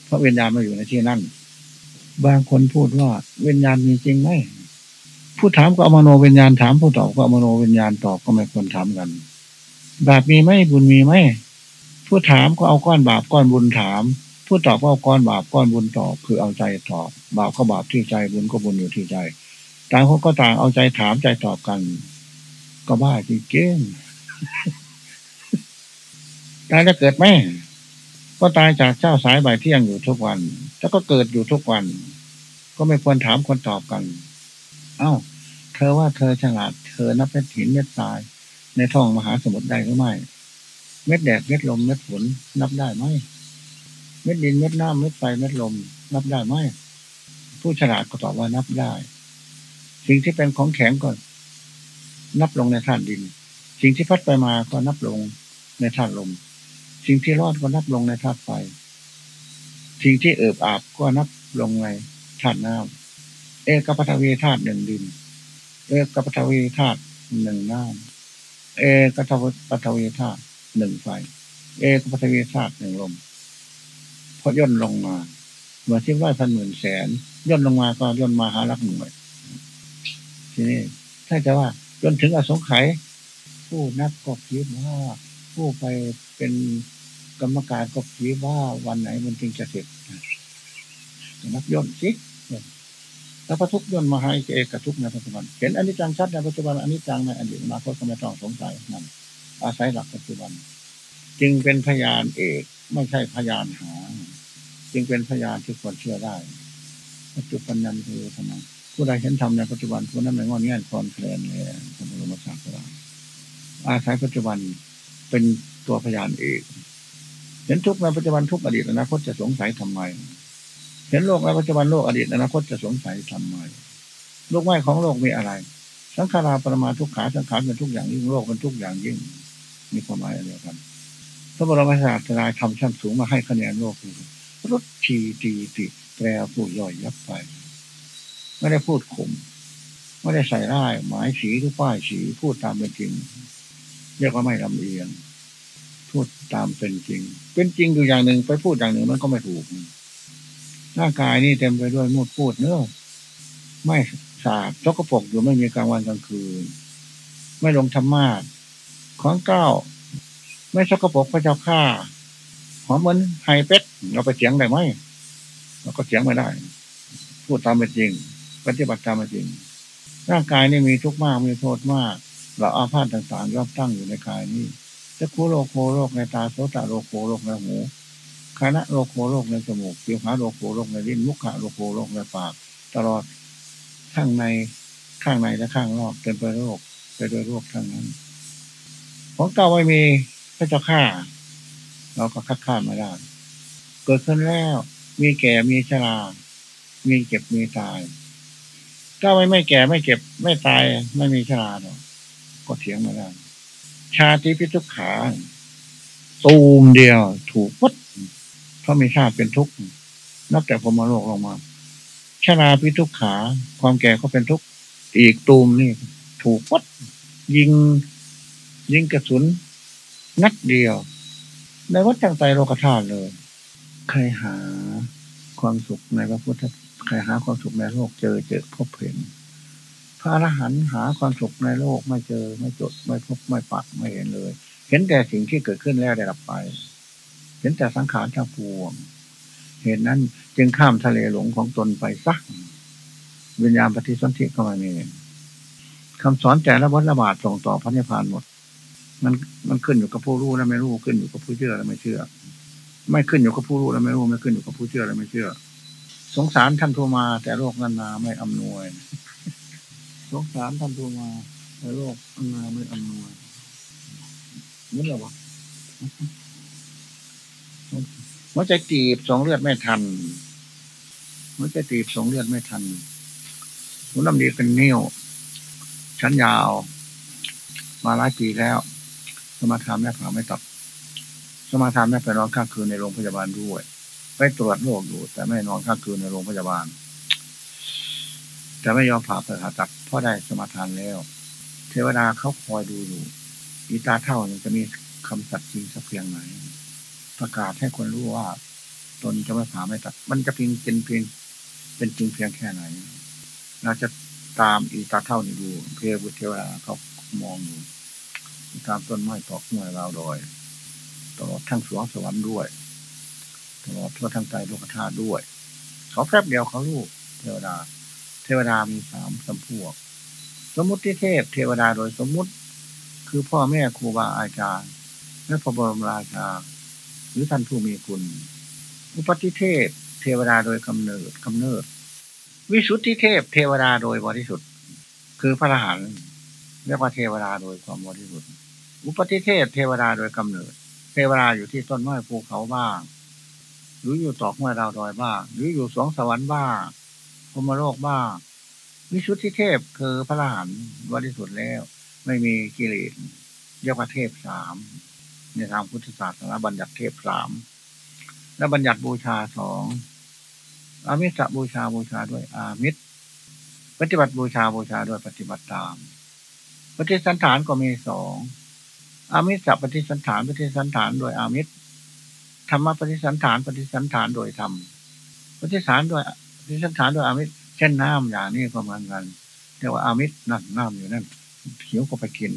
เพราะวิญญาณมาอยู่ในที่นั่น บางคนพูดว่าวิญญาณมีจริงไหมผู้ถามก็อมโนวิญญาณถามผู้ตอบก็อมโนวิญญาณตอบก็ไม่ควรถามกันบาปมีไหมบุญมีไหมผู้ถามก็เอาก้อนบาปก้อนบุญถาม ผู้ตอบก็เอาก้อนบาปก้อนบุญตอบคือเอาใจตอบบาปก็บาปที่ใจบุญก็บุญอยู่ที่ใจต่างคนก็ต่างเอาใจถามใจตอบกัน ก็บ้าจริงเก้งตายแล้วเกิดไหมก็ตายจากเจ้าสายบ่ายเที่ยงอยู่ทุกวัน แล้วก็เกิดอยู่ทุกวัน ก็ไม่ควรถามคนตอบกัน เอา้า เธอว่าเธอฉลาด เธอนับเป็นหินเม็ดทราย ในท้องมหาสมุทรได้หรือไม่ เม็ดแดดเม็ดลมเม็ดฝนนับได้ไหม เม็ดดินเม็ดน้ำเม็ดไฟเม็ดลม นับได้ไหมผู้ฉลาดก็ตอบว่านับได้ สิ่งที่เป็นของแข็งก็นับลงในธาตุดิน สิ่งที่พัดไปมาก็นับลงในธาตุลม สิ่งที่รอดก็นับลงในธาตุไฟ สิ่งที่เอิบอาบก็นับลงในธาตุน้ำเอกปฐวีธาตุหนึ่งดิน เอกปฐวีธาตุหนึ่งน้ำเอกปฐวีธาตุหนึ่งไฟ เอกปฐวีธาตุหนึ่งลม พอย่นลงมาเมื่อที่ร้อยพันหมื่นแสน ย่นลงมาก็ย่นมาหารักหน่วยทีนี้ถ้าจะว่าจนถึงอสงไขยผู้นักก็คิดว่า ผู้ไปเป็นกรรมการก็คิดว่าวันไหนมันจึงจะเสร็จนับย่นสิถ้าพระทุกย่นมาให้เอกทุกในปัจจุบัน เห็นอันนี้จังชัดในปัจจุบันอันนี้จังในอดีตอนาคตก็ไม่ต้องสงสัยนั่นอาศัยหลักปัจจุบัน จึงเป็นพยานเอกไม่ใช่พยานหา จึงเป็นพยานที่ควรเชื่อได้ปัจจุบันนั้นคือทำไมผู้ใดเห็นธรรมในปัจจุบันผู้นั้นไม่งอนเงี้ยคอนแคลนเลยพระบรมศาสดาอาศัยปัจจุบันเป็นตัวพยานเอกเห็นทุกในปัจจุบันทุกอดีตอนาคตจะสงสัยทำไม เห็นโลกในปัจจุบันโลกอดีตอนาคตจะสงสัยทำไมโลกไหวของโลกมีอะไร สังขาราปรมาทุกขาสังขารเป็นทุกอย่างยิ่งโลกเป็นทุกอย่างยิ่ง มีความหมายเดียวกันพระบรมศาสดาทำชั้นสูงมาให้คะแนนโลก รถชีตีติ แปลพูดย่อยยับไป ไม่ได้พูดข่มไม่ได้ใส่ร้าย หมายสีหรือป้ายสีพูดตามเป็นจริงเรียกว่าไม่ลำเอียง พูดตามเป็นจริง เป็นจริงอยู่อย่างหนึ่งไปพูดอย่างหนึ่งมันก็ไม่ถูกร่างกายนี่เต็มไปด้วยมูดพูดเนื้อไม่สาดตกปกอยู่ไม่มีกลางวันกลางคืน ไม่ลงธรรมาสของเก้า ไม่สกปรกพระเจ้าข้า หอมเหมือนไฮเป็ดเราไปเสียงได้ไหมเราก็เสียงไม่ได้ พูดตามเป็นจริง ปฏิบัติตามเป็นจริง ร่างกายนี่มีทุกข์มากมีโทษมากเราอาพาธต่างๆย่อมตั้งอยู่ในกายนี้จะคูโลโคโรคในตาโสตโลโคโรคในหูคณะโลโคโรคในจมูกเกี่ยวหาโลโคโรคในลิ้นมุขะโลโคโรคในปาก ตลอดข้างในข้างในและข้างนอกเต็มไปโรคไปด้วยโรคทั้งนั้น ของเก่าไม่มีพระเจ้าข้า เราก็คัดค้านมาได้ เกิดขึ้นแล้ว มีแก่มีชรา มีเก็บมีตายก็ไม่ไม่แก่ไม่เก็บไม่ตายไม่มีชราหรอกก็เถียงมาได้ ชาติพิทุกขาตูมเดียว ถูกวัดเพราะมีชาติเป็นทุกข์นับแต่พมโลกลงมาชราพิทุกขา ความแก่ก็เป็นทุกข์อีกตูมนี่ ถูกวัดยิง ยิงกระสุน นัดเดียว ในวัดจังใจโลกธาตุเลย ใครหาความสุขในพระพุทธใครหาความสุขในโลกเจอเจอพบเห็น พระอรหันต์หาความสุขในโลกไม่เจอไม่จดไม่พบไม่ปักไม่เห็นเลย เห็นแต่สิ่งที่เกิดขึ้นแล้วได้รับไป เห็นแต่สังขารทั้งปวง เหตุนั้นจึงข้ามทะเลหลงของตนไปสักวิญญาณปฏิสนธิก็มามีคำสอนแต่ละวัฏละบาทส่งต่อพระนิพพานหมด มันมันขึ้นอยู่กับผู้รู้และไม่รู้ขึ้นอยู่กับผู้เชื่อและไม่เชื่อ ไม่ขึ้นอยู่กับผู้รู้และไม่รู้ไม่ขึ้นอยู่กับผู้เชื่อและไม่เชื่อ สงสารท่านทูมา แต่โลกนั้นมาไม่อำนวย สงสารท่านทูมา แต่โลกนั้นาไม่อำนวยนี่เหรอวะหัวใจตีบสองเลือดไม่ทันหัวใจตีบสองเลือดไม่ทันหัวลำดีเป็นนิ้วชั้นยาว มาหลายปีแล้ว สมาทานแม่ขาไม่ตับ สมาทานแม่ไปนอนข้างคืนในโรงพยาบาลด้วยไปตรวจโรคอยู่แต่ไม่นอนข้างคืนในโรงพยาบาล แต่ไม่ยอมผ่าผ่าตัดเพราะได้สมาทานแล้ว เทวดาเขาคอยดูอยู่อีตาเท่านี้จะมีคำสัตย์จริงสักเพียงไหน ประกาศให้คนรู้ว่าตนจะไม่ผ่าไม่ตัด มันจะเพียงเป็นเพียงเป็นจริงเพียงแค่ไหนเราจะตามอีตาเท่านี่ดูเพลบุตรเทวดาเขามองอยู่ ตามต้นไม้ตอกเมื่อราวดอย ตลอดทั้งสวงสวรรค์ด้วย ตลอดทั่วทั้งใจโลกธาตุด้วย เขาแป๊บเดียวเขาลูกเทวดา เทวดามีสามสมพวก สมมุติเทพ เทวดาโดยสมมุติ คือพ่อแม่ครูบาอาจารย์และพระบรมราชา หรือท่านผู้มีคุณ อุปติเทพ เทวดาโดยกำเนิดกำเนิด วิสุทธิเทพ เทวดาโดยบริสุทธิ์ คือพระอรหันต์เรียกว่าเทวดาโดยความบริสุทธิ์ อุปติเทพเทวดาโดยกำเนิด เทวดาอยู่ที่ต้นไม้ภูเขาบ้าง หรืออยู่ตอกไม้ดาวดอยบ้าง หรืออยู่สวงสวรรค์บ้างพมโลกบ้างวิสุทธิเทพคือพระอรหันต์บริสุทธิ์แล้ว ไม่มีกิเลสเรียกว่าเทพสามในทางพุทธศาสนาบัญญัติเทพสามและบัญญัติบูชาสองอามิสบูชาบูชาด้วยอามิสปฏิบัติบูชาบูชาด้วยปฏิบัติตามปฏิสันฐานก็มีสอง อามิสปฏิสันฐานปฏิสันฐานโดยอามิสธรรมปฏิสันฐานปฏิสันฐานโดยธรรมปฏิสันโดยปฏิสันฐานโดยอามิสเช่นน้ำอย่างนี้ก็เหมือนกันเรียกว่าอามิสนั่นน้ำอยู่นั่นหิวก็ไปกิน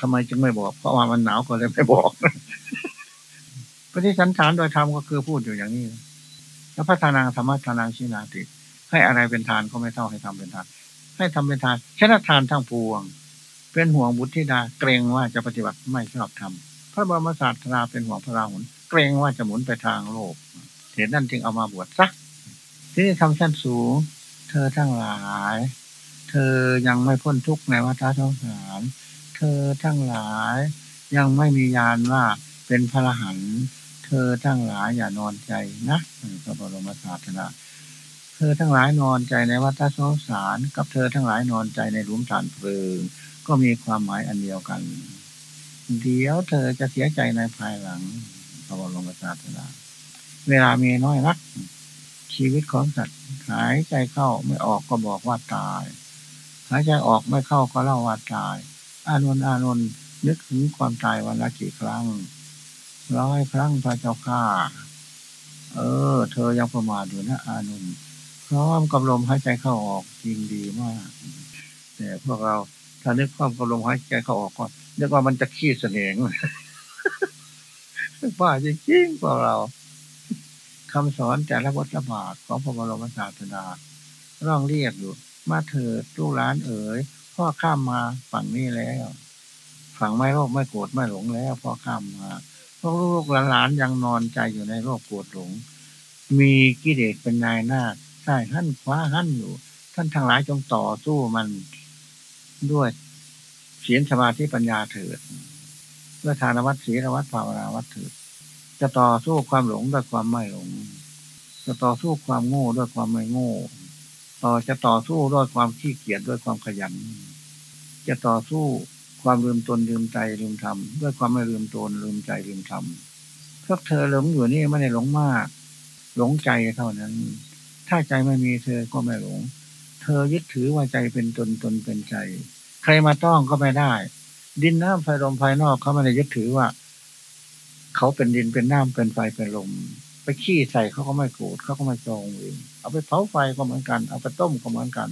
ทำไมจึงไม่บอก เพราะว่ามันหนาวก็เลยไม่บอกปฏิสันฐานโดยธรรมก็คือพูดอยู่อย่างนี้แล้วพัฒนาธรรมะทานาชินาติ ให้อะไรเป็นทานก็ไม่เท่าให้ทำเป็นทาน ให้ทำเป็นทานชนะทานทั้งปวง เป็นห่วงบุตรธิดาเกรงว่าจะปฏิบัติไม่ชอบธรรมพระบรมศาสดาเป็นห่วงพระราหุลเกรงว่าจะหมุนไปทางโลกเหตุนั้นจึงเอามาบวชซักที่นี่ทำชั้นสูง เธอทั้งหลาย เธอยังไม่พ้นทุกข์ในวัฏสงสารเธอทั้งหลาย ยังไม่มียานว่าเป็นพระหันเธอทั้งหลายอย่านอนใจนะพระบรมศาสนาเธอทั้งหลายนอนใจในวัฏสงสาร กับเธอทั้งหลายนอนใจในหลุมฐานเพลิง ก็มีความหมายอันเดียวกัน เดี๋ยวเธอจะเสียใจในภายหลังพระบรมศาสนาเวลามีน้อยนัก ชีวิตของสัตว์หายใจเข้าไม่ออกก็บอกว่าตาย หายใจออกไม่เข้าก็เล่าว่าตาย อานนท์อานนท์นึกถึงความตายวันละกี่ครั้งร้อยครั้งพระเจ้าข้าเออ เธอยังประมาทอยู่นะอานนท์พร้อมกับลมหายใจเข้าออกจริงดีมาก แต่พวกเรา ถ้านึกความกับลมหายใจเขาออกก็นึกว่ามันจะขี้เสนงบ้าจริงๆพวกเราคำสอนแต่ละบทละบาทของพระบรมศาสดาร้องเรียกอยู่ มาเถิดลูกหลานเอ๋ยพ่อข้ามมาฝั่งนี้แล้ว ฝั่งไม่โลภไม่โกรธไม่หลงแล้วพ่อข้ามมาพวกลูกหลานยังนอนใจอยู่ในโลกโกรธหลง มีกิเลสเป็นนายหน้าใช่ท่านคว้าท่านอยู่ ท่านทั้งหลายจงต่อสู้มัน ด้วยเสียนสมาธิปัญญาเถิดด้วยทานวัตศีลวัตภาวนาวัตเถิดจะต่อสู้ความหลงด้วยความไม่หลง จะต่อสู้ความโง่ด้วยความไม่โง่ ต่อจะต่อสู้ด้วยความขี้เกียจด้วยความขยัน จะต่อสู้ความลืมตนลืมใจลืมธรรมด้วยความไม่ลืมตนลืมใจลืมธรรมพวกเธอหลงอยู่นี่ไม่ได้หลงมาก หลงใจเท่านั้น ถ้าใจไม่มีเธอก็ไม่หลง เธอยึดถือว่าใจเป็นตนตนเป็นใจ ใครมาต้องก็ไม่ได้ ดินน้ำไฟลมภายนอกเขาไม่ได้ยึดถือว่า เขาเป็นดินเป็นน้ำเป็นไฟเป็นลมไปขี้ใส่เขาก็ไม่โกรธเขาก็ไม่จองเองเอาไปเผาไฟก็เหมือนกัน เอาไปต้มก็เหมือนกัน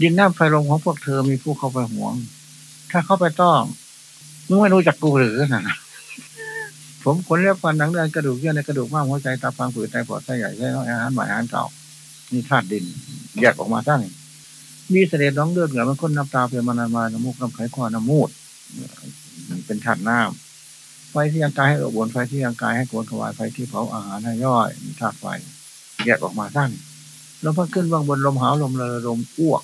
ดินน้ำไฟลมของพวกเธอมีผู้เข้าไปห่วง ถ้าเข้าไปต้องมึงไม่รู้จักกูหรือนะผมขนเล็บฟันหนังเดือนกระดูกเยื่อในกระดูกม้ามหัวใจตาฟังผืดไตปอดไตใหญ่ไตน้อยอาหารใหม่อาหารเก่า นี่ธาตุดิน แยกออกมาทั้งมีเสด็จน้องเลือดเหงื่อมันค้นน้ำตาเป็นมานานมาน้ำมูกน้ำไขข้อน้ำมูดเป็นธาตุน้ำไฟที่ยังกายให้อบวนไฟที่ยังกายให้โกนขวายไฟที่เผาอาหารให้ย่อยมีธาตุไฟ แยกออกมาทั้งลมพัดขึ้นเบื้องบนลมหาวลมเลอลมอ้วก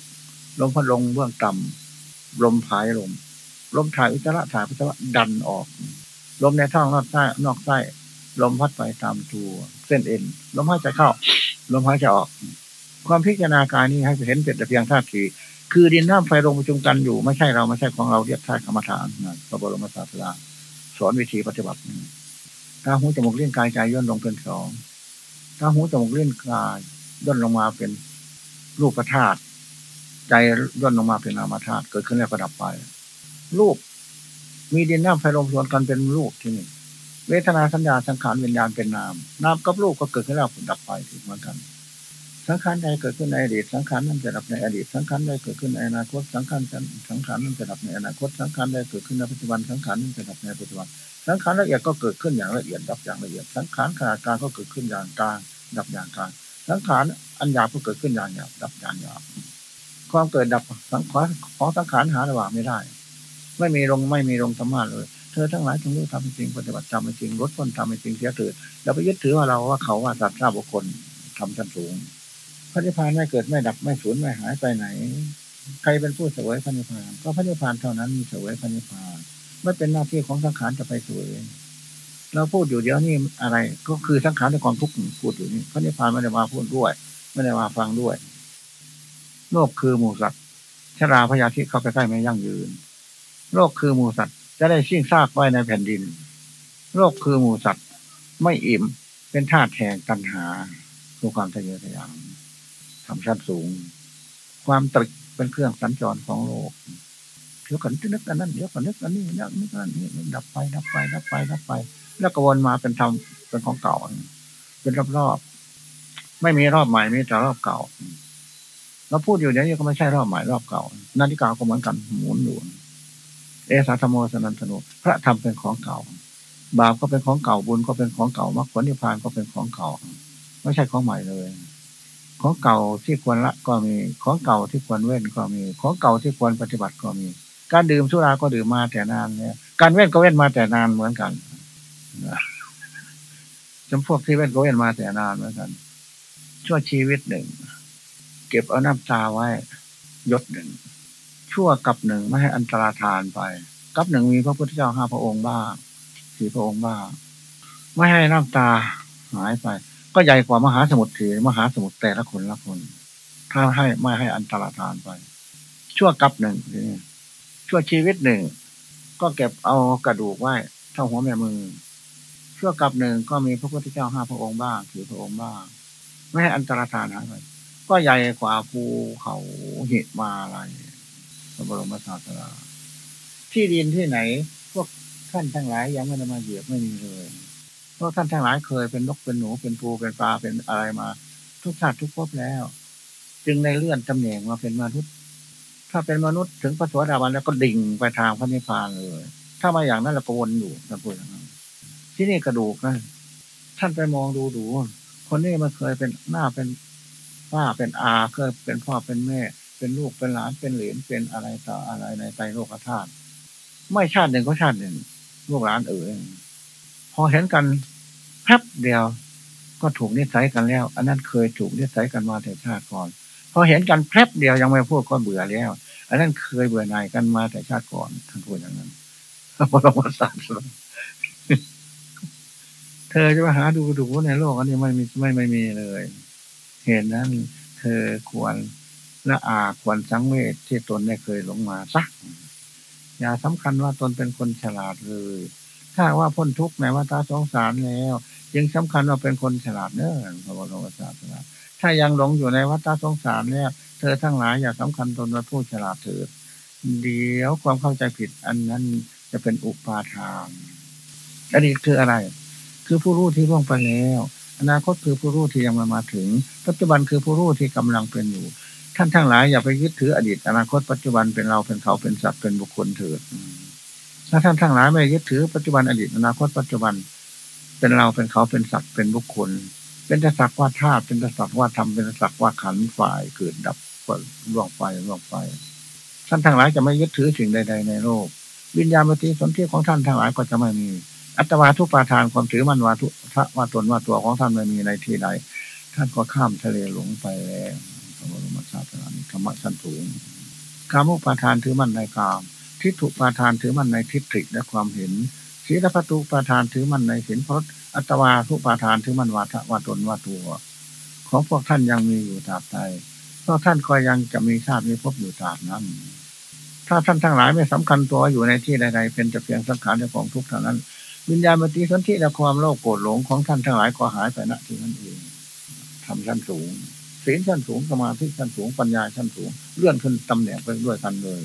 ลมพัดลงเบื้องต่ำลมพายลมลมถ่ายอุจจาระถ่ายปัสสาวะดันออก ลมในท้องนอกไส้นอกไส้ลมพัดไปตามตัว เส้นเอ็น ลมหายใจเข้า ลมหายใจออก ความพิจารณากายนี้ให้เห็นเป็นแต่เพียงธาตุสีคือดินน้ำไฟลมประชุมกันอยู่ไม่ใช่เราไม่ใช่ของเราเรียกธาตุกรรมฐานนะพระบรมศาสดาสอนวิธีปฏิบัติตาหูจมูกเลี้ยงกายใจย่นลงเป็นสองตาหูจมูกเลี้ยงกายย่นลงมาเป็นรูปธาตุใจย่นลงมาเป็นนามธาตุเกิดขึ้นแล้วก็ดับไปรูปมีดินน้ำไฟลมส่วนกันเป็นรูปที่นี่ เวทนาสัญญาสังขารวิญญาณเป็นนาม นามกับรูปก็เกิดขึ้นแล้วดับไปถึงเหมือนกัน สังขารใดเกิดขึ้นในอดีต สังขารนั้นจะดับในอดีต สังขารใดเกิดขึ้นในอนาคต สังขารสังขารนั้นจะดับในอนาคต สังขารใดเกิดขึ้นในปัจจุบัน สังขารนั้นจะดับในปัจจุบัน สังขารละเอียดก็เกิดขึ้นอย่างละเอียดดับอย่างละเอียด สังขารขนาดกลางก็เกิดขึ้นอย่างกลาง ดับอย่างกลาง สังขารอันหยาบก็เกิดขึ้นอย่างหยาบดับอย่างหยาบ ความเกิดดับสังขารของสังขารหาระหว่างไม่ได้ ไม่มีลงไม่มีลงธรรมะเลย เธอทั้งหลายจงรู้ทำจริงปฏิบัติทำจริงลดต้นทำจริงเสียเถิดเราไปยึดถือว่าเราว่าเขาว่าสัตว์ทราบบุคคลทำชั้นสูงพระนิพพานไม่เกิดไม่ดับไม่สูญไม่หายไปไหน ใครเป็นผู้เสวยพระนิพพานก็พระนิพพานเท่านั้นมีเสวยพระนิพพานไม่เป็นหน้าที่ของสังขารจะไปสวยเราพูดอยู่เดี๋ยวนี้อะไร ก็คือสังขารในกองทุกข์พูดอยู่นี่พระนิพพานไม่ได้มาพูดด้วย ไม่ได้มาฟังด้วยโลกคือหมูสัตว์ชราพยาธิเข้าไปใกล้ไม่ยั่งยืนโลกคือหมูสัตว์ จะได้ชิ่งซากไว้ในแผ่นดิน โลกคือหมูสัตว์ ไม่อิ่มเป็นธาตุแห่งตัณหาคือความทะเยอทะยานทำชั้นสูง ความตรึกเป็นเครื่องสัญจรของโลกเดี๋ยวกันนึกอันนั้นเดี๋ยวกันนึกอันนี้นึกนึกอันนี้ดับไปดับไปดับไปดับไป แล้วก็วนมาเป็นธรรมเป็นของเก่า เป็นรอบๆไม่มีรอบใหม่มีแต่รอบเก่าเราพูดอยู่เดี๋ยก็ไม่ใช่รอบใหม่รอบเก่านาฬิกาก็เหมือนกันหมุนอยู่ เอสาธโมสนันทนุพระธรรมเป็นของเก่า บาปก็เป็นของเก่าบุญก็เป็นของเก่ามรรคผลนิพพานก็เป็นของเก่า ไม่ใช่ของใหม่เลย ของเก่าที่ควรละก็มีของเก่าที่ควรเว้นก็มี ของเก่าที่ควรปฏิบัติก็มี การดื่มสุราก็ดื่มมาแต่นานเนี่ยการเว้นก็เว้นมาแต่นานเหมือนกันจำพวกที่เว้นก็เว้นมาแต่นานเหมือนกันช่วชีวิตหนึ่ง เก็บเอาน้ำตาไว้ยศหนึ่ง ชั่วกับหนึ่งไม่ให้อันตราทานไป กับหนึ่งมีพระพุทธเจ้าห้าพระองค์บ้างสี่พระองค์บ้างไม่ให้น้ำตาหายไป ก็ใหญ่กว่ามหาสมุทรถือมหาสมุทรแต่ละคนละคน ถ้าให้ไม่ให้อันตราทานไป ชั่วกับหนึ่งชั่วชีวิตหนึ่งก็เก็บเอากระดูกไว้เท่าหัวแม่มือชั่วกับหนึ่งก็มีพระพุทธเจ้าห้าพระองค์บ้างถือพระองค์บ้าง ไม่ให้อันตรธานหายไปก็ใหญ่กว่าภูเขาหิมาอะไร พระบรมศาสดาที่ดินที่ไหน พวกท่านทั้งหลายยังไม่ได้มาเหยียบไม่มีเลยเพราะท่านทั้งหลายเคยเป็นนกเป็นหนูเป็นปูเป็นปลาเป็นอะไรมา ทุกชาติทุกภพแล้ว จึงในเลื่อนตำแหน่งมาเป็นมนุษย์ ถ้าเป็นมนุษย์ถึงพระสวัสดิบาลแล้วก็ดิ่งไปทางพระนิพพานเลย ถ้ามาอย่างนั้นเราก็วนอยู่ท่านพูดอย่างนั้นที่นี่กระดูกนะท่านไปมองดูดูคนนี้มันเคยเป็นหน้าเป็นป้าเป็นอาเคยเป็นพ่อเป็นแม่ เป็นลูกเป็นหลานเป็นเหลนเป็นอะไรต่ออะไรในใจโลกธาตุไม่ชาติหนึ่งก็ชาติหนึ่ง ลูกหลานเอ๋ยพอเห็นกันแป๊บเดียว ก็ถูกนิสัยกันแล้ว อันนั้นเคยถูกนิสัยกันมาแต่ชาติก่อนพอเห็นกันแป๊บเดียวยังไม่พูดก็เบื่อแล้ว อันนั้นเคยเบื่อหน่ายกันมาแต่ชาติก่อนท่านพูดอย่างนั้นพระบรมศาสดาเธอจะมาหาดูดูในโลกอันนี้ไม่มีไม่ไม่มีเลย เห็นนั้นเธอควร ละอาควรสังเวชที่ตนได้เคยหลงมาสักอย่าสำคัญว่าตนเป็นคนฉลาดเลย ถ้าว่าพ้นทุกข์ในวัฏสงสารแล้วจจึงสำคัญว่าเป็นคนฉลาดเน้อพระบรมศาสดาถ้ายังหลงอยู่ในวัฏสงสารเนี่เธอทั้งหลายอย่าสำคัญตนว่าผู้ฉลาดเถิดเดี๋ยวความเข้าใจผิดอันนั้นจะเป็นอุปาทานอดีตคืออะไร คือผู้รู้ที่ล่วงไปแล้ว อนาคตคือผู้รู้ที่ยังมามาถึง ปัจจุบันคือผู้รู้ที่กำลังเป็นอยู่ ท่านทั้งหลายอย่าไปยึดถืออดีตอนาคตปัจจุบันเป็นเราเป็นเขาเป็นสัตว์เป็นบุคคลเถิดถ้าท่านทั้งหลายไม่ยึดถือปัจจุบันอดีตอนาคตปัจจุบัน เป็นเราเป็นเขาเป็นสัตว์เป็นบุคคล เป็นตสักว่าธาตุเป็นตสักว่าธรรมเป็นตสักว่าขันฝ่ายเกิดดับล่วงไปล่วงไปท่านทั้งหลายจะไม่ยึดถือสิ่งใด ๆ ในโลก วิญญาณปฏิสนธิของท่านทั้งหลายก็จะไม่มี อัตวาทุปาทานความถือมันวาทุทะว่าตนว่าตัวของท่านไม่มีในที่ใดท่านก็ข้ามทะเลหลงไปแล้ว บรมศาสนาธรรมะชั้นสูงกามุปาทานถือมันในกามทิฏฐุปาทานถือมันในทิฏฐิและความเห็นศีลปตุปาทานถือมันในศีลพจน์อัตวาทุปาทานถือมันวาทะวาตนวาตัว ของพวกท่านยังมีอยู่ตราบใดเพราะท่านก็ยังจะมีชาติมีภพอยู่ตราบนั้น ถ้าท่านทั้งหลายไม่สำคัญตัวอยู่ในที่ใดๆเป็นแต่เพียงสังขารในของทุกเท่านั้น วิญญาณมติสนธิและความโลภโกรธหลงของท่านทั้งหลายก็หายไปณที่นั้นเองทำชั้นสูง ศีลชั้นสูงสมาธิชั้นสูงปัญญาชั้นสูงเลื่อนขึ้นตำแหน่งไปด้วยกันเลย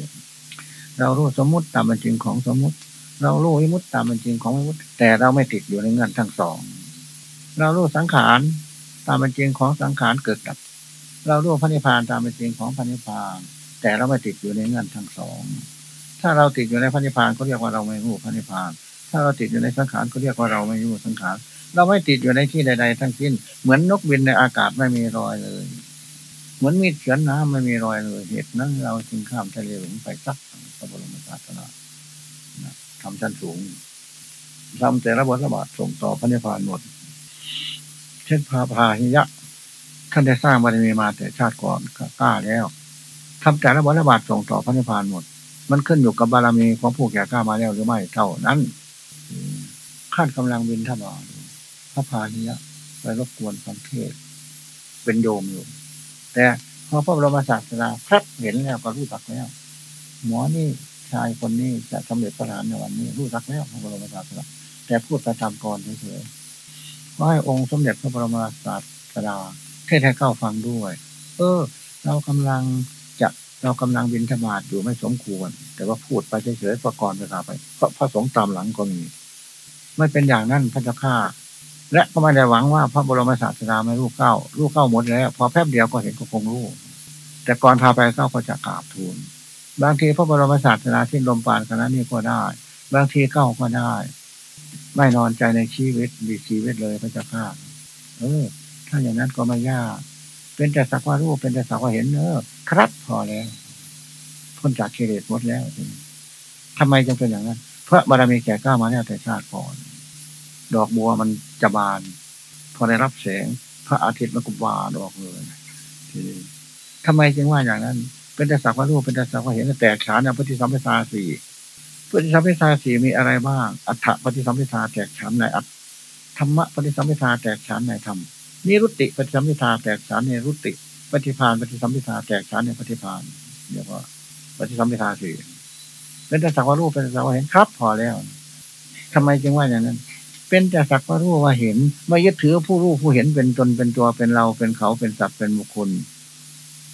เรารู้สมมติตามเป็นจริงของสมมติ เรารู้วิมุตตามเป็นจริงของวิมุตแต่เราไม่ติดอยู่ในเงื่อนทั้งสอง เรารู้สังขารตามเป็นจริงของสังขารเกิดดับ เรารู้พระนิพพานตามเป็นจริงของพระนิพพาน แต่เราไม่ติดอยู่ในเงื่อนทั้งสอง ถ้าเราติดอยู่ในพระนิพพานก็เรียกว่าเราไม่รู้พระนิพพาน ถ้าเราติดอยู่ในสังขารก็เรียกว่าเราไม่รู้สังขาร เราไม่ติดอยู่ในที่ใด ๆ ทั้งสิ้น เหมือนนกบินในอากาศไม่มีรอยเลย เหมือนมีดเฉือนน้ำไม่มีรอยเลย เหตุนั้นเราจึงข้ามทะเลหลงไปซักพระบรมศาสนาทำชั้นสูงทำแต่ละบทระบาดส่งต่อพระนิพพานหมด เช่นพาพาหิยะ ท่านได้สร้างบารมีมาแต่ชาติก่อนกล้าแล้วทำแต่ละวัฏบาทส่งต่อพระนิพพานหมด มันขึ้นอยู่กับบารมีของผู้แก่กล้ามาแล้วหรือไม่เท่านั้น ขั้นกำลังบินท่านบอก ระพานิยไปรบกวนฟังเทศ เป็นโยมอยู่ แต่พอพระบรมศาสดาครับเห็นแล้วก็รู้จักแล้ว หมอนี่ชายคนนี้จะสำเร็จพระานในวันนี้ รู้จักแล้วพระบรมศาสดาแต่พูดประจำก่อนเฉยๆว่าให้องค์สมเด็จพระบรมศาสดาเทศให้เข้าฟังด้วย เออ เรากำลังจะเรากำลังบินธบาตอยู่ไม่สมควร แต่ว่าพูดไปเฉยๆประกอบไปขาไปเพราะพระสงฆ์ตามหลังก็มีไม่เป็นอย่างนั้นพระเจ้าข้า และก็ไม่ได้หวังว่าพระบรมศาสดาไม่รู้เข้ารู้เข้าหมดแล้วพอแป๊บเดียวก็เห็นก็คงรู้ แต่ก่อนพาไปเข้าก็จะกราบทูลบางทีพระบรมศาสดาที่ลมปานคณะนี้ก็ได้ บางทีเข้าก็ได้ ไม่นอนใจในชีวิตดีชีวิตเลยพระเจ้าข้าเออ ถ้าอย่างนั้นก็ไม่ยาก เป็นแต่สักว่ารู้เป็นแต่สักว่าเห็นเนอครับพอแล้วพ้นจากกิเลสหมดแล้วทำไมจึงเป็นอย่างนั้น เพราะบารมีแก่กล้ามาแล้วแต่ชาติก่อน ดอกบัวมันจะบาน พอได้รับแสง พระอาทิตย์มันก็บานออกเลยทีทำไมจึงว่าอย่างนั้น เป็นแต่สักว่ารู้เป็นแต่สักว่าเห็นแตกฉานในปฏิสัมพิทาสี่ปฏิสัมพิทาสี่มีอะไรบ้าง อัฏฐปฏิสัมพิทาแตกฉานในอัตธรรมะปฏิสัมพิทาแตกฉานในธรรมนิรุตติปฏิสัมพิทาแตกฉานในรุตติ ปฏิพานปฏิสัมพิทาแตกฉานในปฏิพานเรียกว่าปฏิสัมพิทาสี่เป็นแต่สักว่ารู้เป็นแต่สักว่าเห็นครับ พอแล้วทำไมจึงว่าอย่างนั้น เป็นแต่สักว่ารู้ว่าเห็น ไม่ยึดถือผู้รู้ผู้เห็นเป็นตนเป็นตัวเป็นเราเป็นเขาเป็นสัตว์เป็นบุคคล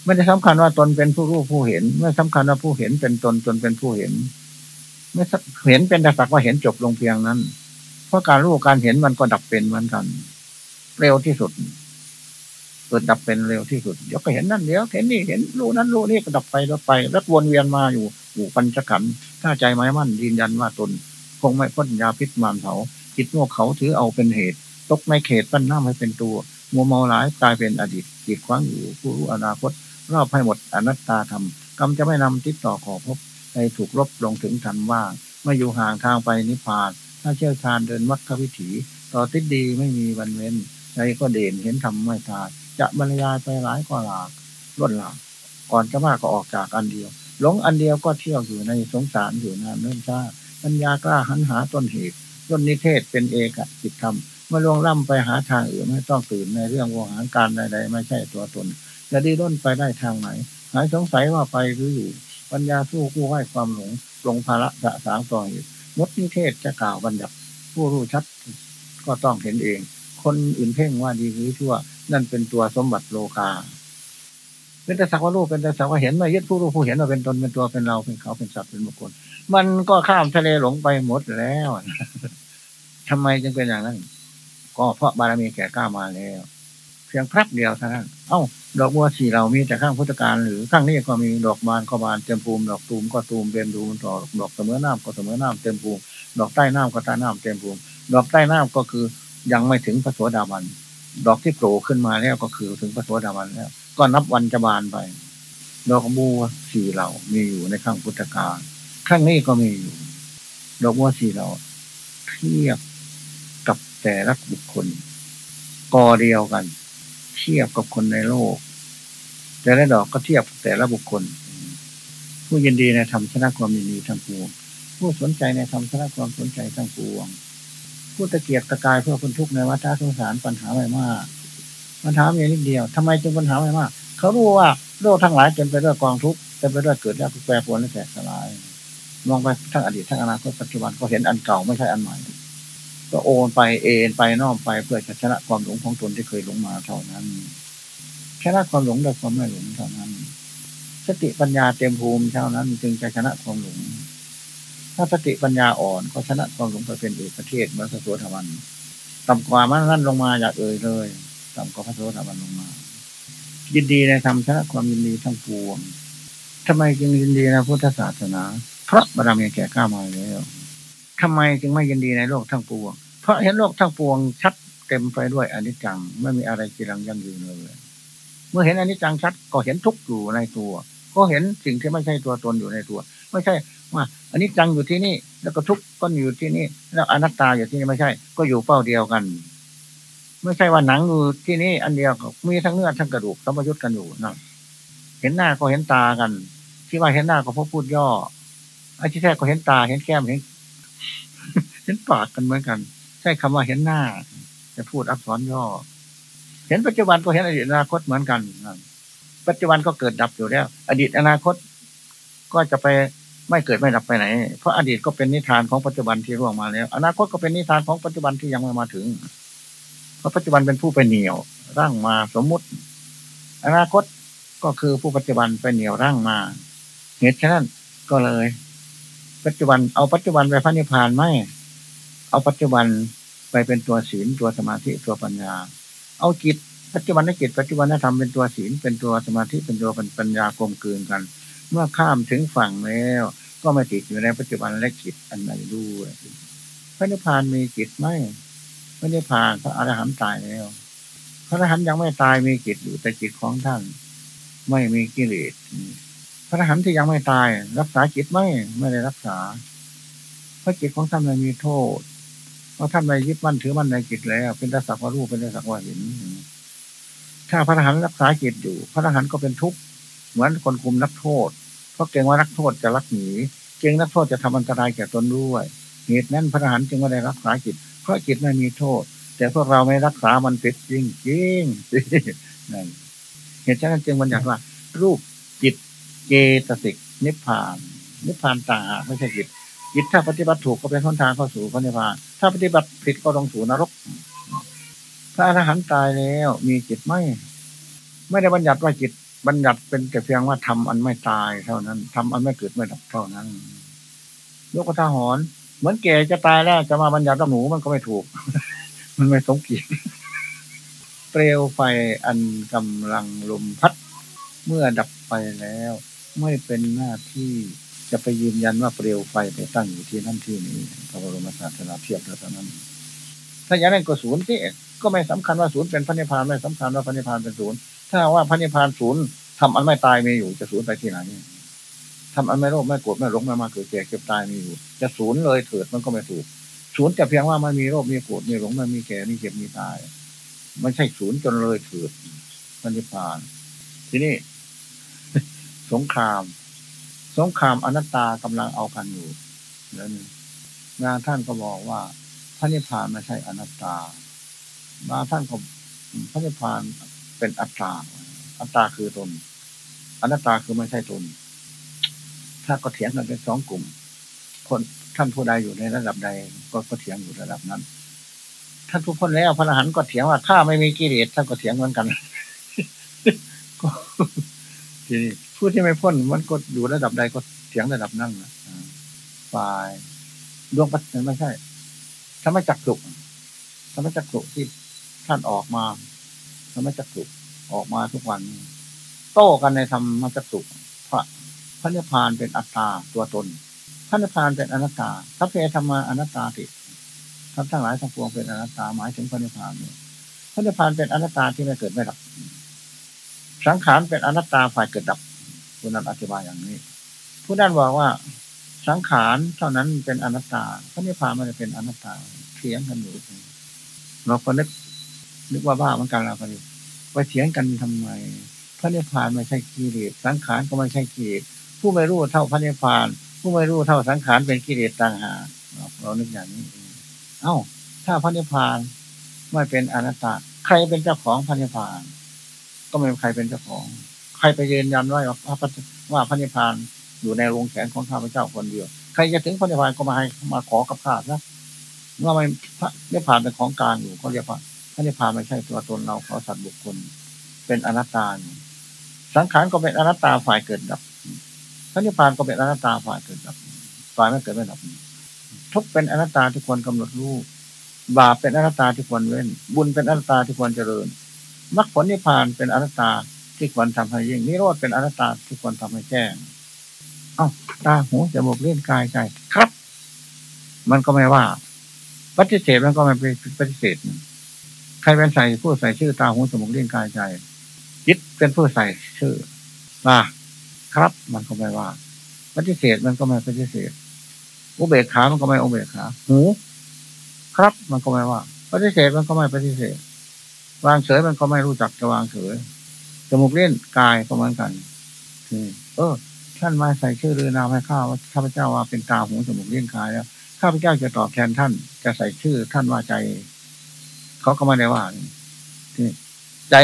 ไม่ได้สำคัญว่าตนเป็นผู้รู้ผู้เห็น ไม่สำคัญว่าผู้เห็นเป็นตนตนเป็นผู้เห็น ไม่เห็นเป็นแต่สักว่าเห็นจบลงเพียงนั้น เพราะการรู้การเห็นมันก็ดับเป็นเหมือนกัน เร็วที่สุดเกิดดับเป็นเร็วที่สุดเดี๋ยวก็เห็นนั่นเดี๋ยวเห็นนี่เห็นรู้นั้นรู้นี่ก็ดับไปแล้วไป แล้ววนเวียนมาอยู่อยู่ปัญจขันธ์ถ้าใจไม้มั่นยืนยันว่าตน คงไม่พ้นยาพิษมารเผา จิตโง่เขาถือเอาเป็นเหตุ ตกในเขตปั้นน้ำให้เป็นตัว มัวเมาหลายกลายเป็นอดีตจิตคว้างอยู่ผู้รู้อนาคต รอบให้หมดอนัตตาธรรมกรรมจะไม่นำติดต่อขอพบในถูกลบลงถึงทันว่างไม่อยู่ห่างทางไปนิพพาน ถ้าเชี่ยวชาญเดินวัดวิถี ต่อติดดีไม่มีวันเว้นใจก็เด่นเห็นธรรมไม่ตายจะบรรยายไปหลายกว่าหลากล้นหลากก่อนจะมากก็ออกจากอันเดียวหลงอันเดียวก็เที่ยวอยู่ในสงสารอยู่นานเนื่องชาปัญญากล้าหันหาต้นเหตุ ต้นนิเทศเป็นเอกจิตธรรมเมื่อลงล่ำไปหาทางอื่นไม่ต้องตื่นในเรื่องวงหารการใดๆไม่ใช่ตัวตน จะดีด้นไปได้ทางไหน หายสงสัยว่าไปหรืออยู่ ปัญญาสู้ผู้ให้ความหลงลงภาระสะสางต่อเหตุมดนิเทศจะกล่าวบัญญัติผู้รู้ชัดก็ต้องเห็นเอง คนอื่นเพ่งว่าดีหรือชั่ว นั่นเป็นตัวสมบัติโลกาเป็นแต่สักว่ารู้เป็นแต่สักว่าเห็นไมายึดผู้รู้ผู้เห็นว่าเป็นตนเป็นตัวเป็นเราเป็นเขาเป็นสัตว์เป็นบุคคล มันก็ข้ามทะเลหลงไปหมดแล้วทำไมจึงเป็นอย่างนั้น ก็เพราะบารมีแก่กล้ามาแล้ว เพียงพรับเดียวเท่านั้น เอ้า ดอกบัวสีเรามีแต่ข้างพุทธการ หรือข้างนี้ก็มีดอกบานก็บานเต็มภูมิ ดอกตูมก็ตูมเต็มภูมิดอกดอกเสมอน้ำก็เสมอน้ำเต็มภูมิ ดอกใต้น้ำก็ใต้น้ำเต็มภูมิ ดอกใต้น้ำก็คือยังไม่ถึงพระโสดาบัน ดอกที่โผล่ขึ้นมาแล้วก็คือถึงพระโสดาบันแล้ว ก็นับวันจะบานไป ดอกบัวสีเหล่ามีอยู่ในข้างพุทธการ ข้างนี้ก็มีอยู่ดอกบัวสีเหล่าเทียบกับแต่ละบุคคลกอเดียวกัน เทียบกับคนในโลก แต่ละดอกก็เทียบแต่ละบุคคล ผู้ยินดีในธรรมชนะความยินดีทั้งปวง ผู้สนใจในธรรมชนะความสนใจทั้งปวง ผู้ตะเกียกตะกายเพื่อคนทุกข์ในวัฏสงสารปัญหาไม่มากปัญหามีนิดเดียวทำไมจึงปัญหาไม่มาก เขารู้ว่าโลกทั้งหลายเต็มไปด้วยกองทุกข์เต็มไปด้วยเกิดแล้วแปรปรวนและแตกสลาย มองไปทั้งอดีตทั้งอนาคตปัจจุบันก็เห็นอันเก่าไม่ใช่อันใหม่ ก็โอนไปเอ็นไปน้อมไปเพื่อจะชนะความหลงของตนที่เคยหลงมาเท่านั้นชนะความหลงด้วยความไม่หลงเท่านั้น สติปัญญาเต็มภูมิเท่านั้น จึงจะชนะความหลง ถ้าสติปัญญาอ่อนก็ชนะความหลงไปเป็นเอกประเทศเมือนพระโสดาบันต่ำกว่ามันนั่นลงมาอยากเอ่ยเลยต่ำกว่าพระโสดาบันลงมายินดีในธรรมชนะความยินดีทั้งปวงทำไมจึงยินดีในพุทธศาสนา เพราะบารมีแก่กล้ามาแล้วทำไมจึงไม่ยินดีในโลกทั้งปวง เพราะเห็นโลกทั้งปวงชัดเต็มไปด้วยอนิจจังไม่มีอะไรกีรังยั่งยืนเลยเมื่อเห็นอนิจจังชัดก็เห็นทุกข์อยู่ในตัว ก็เห็นสิ่งที่ไม่ใช่ตัวตนอยู่ในตัว ไม่ใช่ว่าอันนี้จังอยู่ที่นี่ แล้วก็ทุกข์ก็อยู่ที่นี่ แล้วอนัตตาอยู่ที่นี่ไม่ใช่ ก็อยู่เป้าเดียวกัน ไม่ใช่ว่าหนังอยู่ที่นี่ อันเดียวมีทั้งเนื้อทั้งกระดูกสมยุทธ์กันอยู่นะเห็นหน้าก็เห็นตากัน ที่ว่าเห็นหน้าก็เพราะพูดย่อ ไอ้ที่แท้ก็เห็นตาเห็นแก้มเห็นเห็นปากกันเหมือนกัน ใช่คำว่าเห็นหน้าจะพูดอักษรย่อ เห็นปัจจุบันก็เห็นอดีตอนาคตเหมือนกันปัจจุบันก็เกิดดับอยู่แล้ว อดีตอนาคตก็จะไปไม่เกิดไม่ดับไปไหน เพราะอดีตก็เป็นนิทานของปัจจุบันที่ร่วงมาแล้ว อนาคตก็เป็นนิทานของปัจจุบันที่ยังไม่มาถึง เพราะปัจจุบันเป็นผู้ไปเหนี่ยว ร่างมาสมมุติ อนาคตก็คือผู้ปัจจุบันไปเหนี่ยวร่างมา เหตุฉะนั้นก็เลย ปัจจุบันเอาปัจจุบันไปพระนิพพานไหมเอาปัจจุบันไปเป็นตัวศีลตัวสมาธิตัวปัญญา เอาจิตปัจจุบันนจิตปัจจุบันนธรรมเป็นตัวศีลเป็นตัวสมาธิเป็นตัวปัญญากลมกลืนกัน เมื่อข้ามถึงฝั่งแล้ว ก็ไม่ติดอยู่ในปัจจุบันและจิตอันไหนด้วยพระนิพพานมีจิตไหมพระนิพพานพระอรหันต์ตายแล้ว พระอรหันต์ยังไม่ตายมีจิตอยู่แต่จิตของท่าน ไม่มีกิเลส พระอรหันต์ที่ยังไม่ตาย รักษาจิตไม่ไม่ได้รักษา เพราะจิตของท่านไม่มีโทษ เพราะท่านไม่ยึดมั่นถือมั่นในจิตแล้ว เป็นแต่สักว่ารู้เป็นแต่สักว่าเห็นถ้าพระอรหันต์รักษาจิตอยู่ พระอรหันต์ก็เป็นทุกข์เหมือนคนคุมนักโทษ เพราะเกรงว่านักโทษจะลักหนีเกรงนักโทษจะทำอันตรายแก่ตนด้วยเหตุนั้นพระอรหันต์จึงไม่ได้รักษาจิต เพราะจิตไม่มีโทษ แต่พวกเราไม่รักษามันผิดจริงจริงนั่นเหตุฉะนั้นจึงบัญญัติว่า รูปจิต เจตสิกนิพพาน นิพพานต่างไม่ใช่จิตจิตถ้าปฏิบัติถูกก็เป็นหนทางเข้าสู่พระนิพพาน ถ้าปฏิบัติผิดก็ลงสู่นรก พระอรหันต์ตายแล้วมีจิตไหมไม่ได้บัญญัติว่าจิตบัญญัติเป็นแต่เพียงว่าทำอันไม่ตายเท่านั้นทำอันไม่เกิดไม่ดับเท่านั้นยกกระทาหอน เหมือนแก่จะตายแล้วจะมาบัญญัติว่าหนูมันก็ไม่ถูก มันไม่สมเกียรติเปลวไฟอันกำลังลมพัด เมื่อดับไปแล้ว ไม่เป็นหน้าที่จะไปยืนยันว่าเปลวไฟไปตั้งอยู่ที่นั่นที่นี้พระบรมศาสนาเทียบเท่านั้น ถ้าอย่างนั้นก็ศูนย์ที่ก็ไม่สำคัญว่าศูนย์เป็นพระนิพพานไม่สำคัญว่าพระนิพพานเป็นศูนย์ถ้าว่าพระนิพพานศูนย์ทำอันไม่ตายมีอยู่จะศูนย์ไปที่ไหนทำอันไม่โลภไม่โกรธไม่หลงไม่มาเกิดแก่เก็บตายมีอยู่ จะศูนย์เลยเถิดมันก็ไม่ถูกศูนย์แต่เพียงว่ามันมีโลภมีโกรธมีหลงไม่มีแก่มีเก็บมีตายไม่ใช่ศูนย์จนเลยเถิดพระนิพพาน ทีนี้ สงคราม สงครามอนัตตากำลังเอากันอยู่แล้วงานท่านก็บอกว่าพระนิพพานไม่ใช่อนัตตาบางท่านก็พระนิพพานเป็นอัตตา อัตตาคือตน อนัตตาคือไม่ใช่ตน ถ้าก็เถียงกันเป็นสองกลุ่ม คนท่านผู้ใดอยู่ในระดับใด ก็ก็เถียงอยู่ระดับนั้นถ้าานผู้พ้นแล้วพระอรหันต์ก็เถียงว่าข้าไม่มีกิเลสท่านก็เถียงเหมือนกันทีนี้ ผู้ที่ไม่พ้นมันก็อยู่ระดับใดก็เถียงระดับนั่งนะฝ่ายดวงปัจจัยไม่ใช่ธรรมจักรุธรรมจักรุที่ท่านออกมาธรรมจักรุออกมาทุกวัน โต้กันในธรรมจักรุพระพระนิพพานเป็นอัตตาตัวตนพระนิพพานเป็นอนัตตาทัพเพธรรมาอนัตตาติทั้งทั้งหลายทั้งปวงเป็นอนัตตาหมายถึงพระนิพพานเนี่ยพระนิพพานเป็นอนัตตาที่ไม่เกิดไม่ดับ สังขารเป็นอนัตตาฝ่ายเกิดดับ ผู้นั้นอธิบายอย่างนี้ ผู้นั้นบอกว่าสังขารเท่านั้นเป็นอนัตตาพระนิพพานมันจะเป็นอนัตตาเถียงกันอยู่เราก็นึกนึกว่าบ้ามันกันเราก็ดีไปเถียงกันทำไมพระนิพพานไม่ใช่กิเลสสังขารก็ไม่ใช่กิเลสผู้ไม่รู้เท่าพระนิพพาน ผู้ไม่รู้เท่าสังขารเป็นกิเลสต่างหากเรานึกอย่างนี้ เอ้า ถ้าพระนิพพานไม่เป็นอนัตตา ใครเป็นเจ้าของพระนิพพาน ก็ไม่มีใครเป็นเจ้าของ รไปยืนยันว่าว่าพระนิพพานอยู่ในโรงแขนของข้าพเจ้าคนเดียว ใครจะถึงพระนิพพานก็มาให้มาขอกับข้านะว่าไม่พระนิพพานเป็นของกลางอยู่เขาเรียกว่าพระนิพพานไม่ใช่ตัวตนเราเขาสัตว์บุคคล เป็นอนัตตาสังขารก็เป็นอนัตตาฝ่ายเกิดดับพระนิพพานก็เป็นอนัตตาฝ่ายเกิดดับฝ่ายไม่เกิดไม่ดับทุกเป็นอนัตตาที่ควรกำหนดรู้บาปเป็นอนัตตาที่ควรเว้น บุญเป็นอนัตตาที่ควรเจริญมรรคผลนิพพานเป็นอนัตตา ที่ควรทำให้ยิ่งนิโรธเป็นอนัตตาที่ควรทำให้แจ้ง เอ้าตาหูจมูกเล่นกายใจครับ มันก็ไม่ว่า ปฏิเสธมันก็ไม่เป็นปฏิเสธใครเป็นใส่ผู้ใส่ชื่อตาหูจมูกเล่นกายใจยึดเป็นผู้ใส่ชื่อว่าครับ มันก็ไม่ว่า ปฏิเสธมันก็ไม่ปฏิเสธอุเบกขา มันก็ไม่อุเบกขา หู ครับ มันก็ไม่ว่า ปฏิเสธมันก็ไม่ปฏิเสธ วางเฉยมันก็ไม่รู้จักจะวางเฉย จมูกเล่นกายก็เหมือนกันเออ ท่านมาใส่ชื่อหรือนามให้ข้าว่าข้าพเจ้าว่าเป็นตาหูจมูกเล่นกายแล้วข้าพเจ้าจะตอบแทนท่าน จะใส่ชื่อท่านว่าใจ เขาก็ไม่ได้ว่าใจ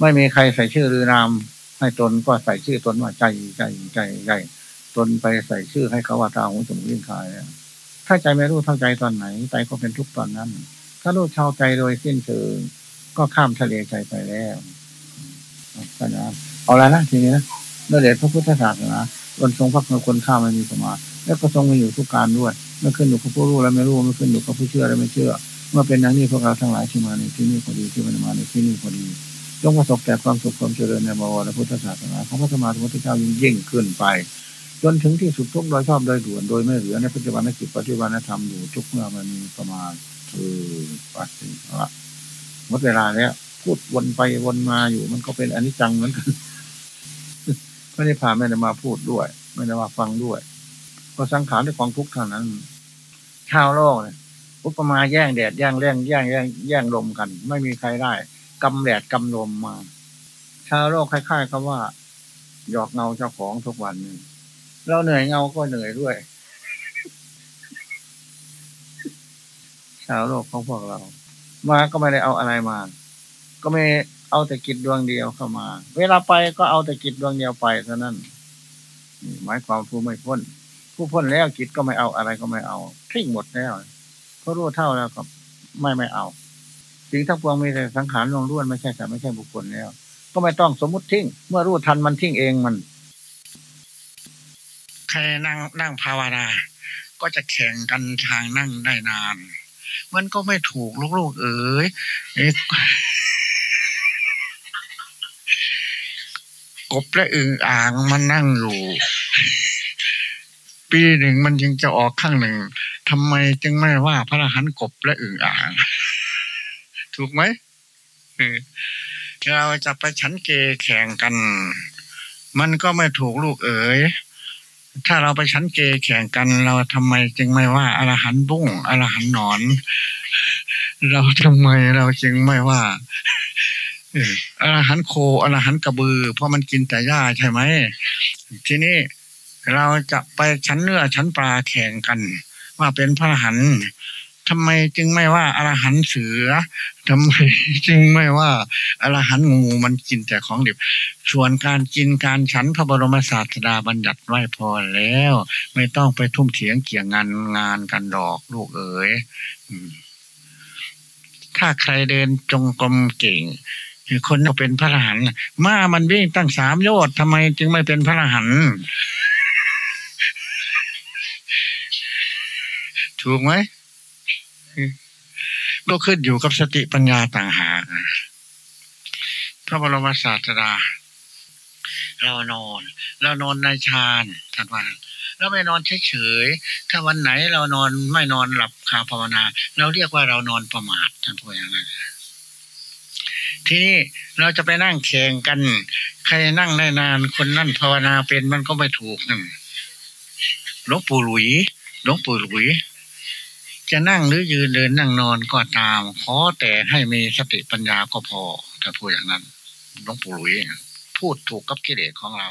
ไม่มีใครใส่ชื่อหรือนาม ให้ตนก็ใส่ชื่อตนว่าใจใจใจใจตนไปใส่ชื่อให้เขาว่าตาหูจมูกลิ้นกายถ้าใจไม่รู้เท่าใจตอนไหนใจก็เป็นทุกตอนนั้น ถ้ารู้เท่าใจโดยสิ้นเชิงก็ข้ามทะเลใจไปแล้ว ก็นะเอาละนะทีนี้นะเมื่อเดชพระพุทธศาสนาบนทรงพระคนข้ามันมีสมาแล้วก็ทรงมีอยู่ทุกการด้วยไม่ขึ้นอยู่กับผู้รู้และไม่รู้ไม่ขึ้นอยู่กับผู้เชื่อและไม่เชื่อ เมื่อเป็นอย่างนี้พวกเราทั้งหลายที่มาในที่นี้พอดีที่มันมาในที่นี้พอดีจงประสบแต่ความสุขความเจริญในบวรพุทธศาสนาของพระสมมาสมุทธเจ้ายิ่งยิ่งขึ้นไป จนถึงที่สุดทุกโดยชอบโดยด่วนโดยไม่เหลือในปัจจุบันในจิตปัจจุบันธรรมอยู่ทุกเมื่อมันมีประมาณคือปัจจุบันหมดเวลาแล้ว พูดวนไปวนมาอยู่มันก็เป็นอนิจจังเหมือนกันไม่ได้พาไม่ได้มาพูดด้วย ไม่ได้มาฟังด้วยก็สังขารด้วยของทุกข์เท่านั้น ชาวโลกเนี่ยอุปมาแย่งแดดแย่งแรงแย่งแย่งแย่งลมกัน ไม่มีใครได้กำแดดกำลมมา ชาวโลกคล้ายๆกับว่า หยอกเงาเจ้าของทุกวันนึงเราเหนื่อยเงาก็เหนื่อยด้วย ชาวโลกของพวกเรา มาก็ไม่ได้เอาอะไรมา ก็ไม่เอาแต่กิจดวงเดียวเข้ามา เวลาไปก็เอาแต่กิจดวงเดียวไปเท่านั้นหมายความผู้ไม่พ้น ผู้พ้นแล้วกิจก็ไม่เอาอะไรก็ไม่เอาทิ้งหมดแล้วเพราะรู้เท่าแล้วก็ไม่ไม่เอาสิ่งทั้งปวงมีแต่สังขารลงล้วนไม่ใช่แต่ไม่ใช่บุคคลแล้ว ก็ไม่ต้องสมมุติทิ้งเมื่อรู้ทันมันทิ้งเองมันใครนั่งนั่งภาวนา ก็จะแข่งกันทางนั่งได้นาน มันก็ไม่ถูกลูกๆเอ๋ย กบและอึ่งอ่างมันนั่งอยู่ ปีหนึ่งมันยังจะออกข้างหนึ่งทำไมจึงไม่ว่าพระอรหันต์กบและอึ่งอ่าง ถูกไหมเราจะไปชั้นเกแข่งกัน มันก็ไม่ถูกลูกเอ๋ยถ้าเราไปชั้นเกแข่งกัน เราทำไมจึงไม่ว่าอรหันบุ้งอรหันหนอน เราทำไมเราจึงไม่ว่า อรหันโคอรหันกระบือ เพราะมันกินแต่หญ้าใช่ไหมทีนี้เราจะไปชั้นเนื้อชั้นปลาแข่งกัน ว่าเป็นพระหันทำไมจึงไม่ว่าอรหันเสือทำไมจึงไม่ว่าอรหันงูมันกินแต่ของดิบส่วนการกินการฉันพระบรมศาสดาบัญญัติไว้พอแล้ว ไม่ต้องไปทุ่มเถียงเกี่ยงงานงานกันดอกลูกเอ๋ยถ้าใครเดินจงกรมเก่ง คนเป็นพระอรหันต์ม้ามันวิ่งตั้งสามโยชน์ทำไมจึงไม่เป็นพระอรหันต์ถูกไหมก็ขึ้นอยู่กับสติปัญญาต่างหากพระบรมศาสดา เรานอน เรานอนในฌานท่านว่าเราไม่นอนเฉยๆ ถ้าวันไหนเรานอนไม่นอนหลับคาภาวนา เราเรียกว่าเรานอนประมาทท่านพูดอย่างนั้น ทีนี้เราจะไปนั่งแข่งกัน ใครนั่งได้นานคนนั่นภาวนาเป็นมันก็ไม่ถูกนั่นหลวงปู่หลุยหลวงปู่หลุย จะนั่งหรือยืนเดินนั่งนอนก็ตาม ขอแต่ให้มีสติปัญญาก็พอถ้าพูดอย่างนั้นหลวงปู่หลุย พูดถูกกับกิเลสของเรา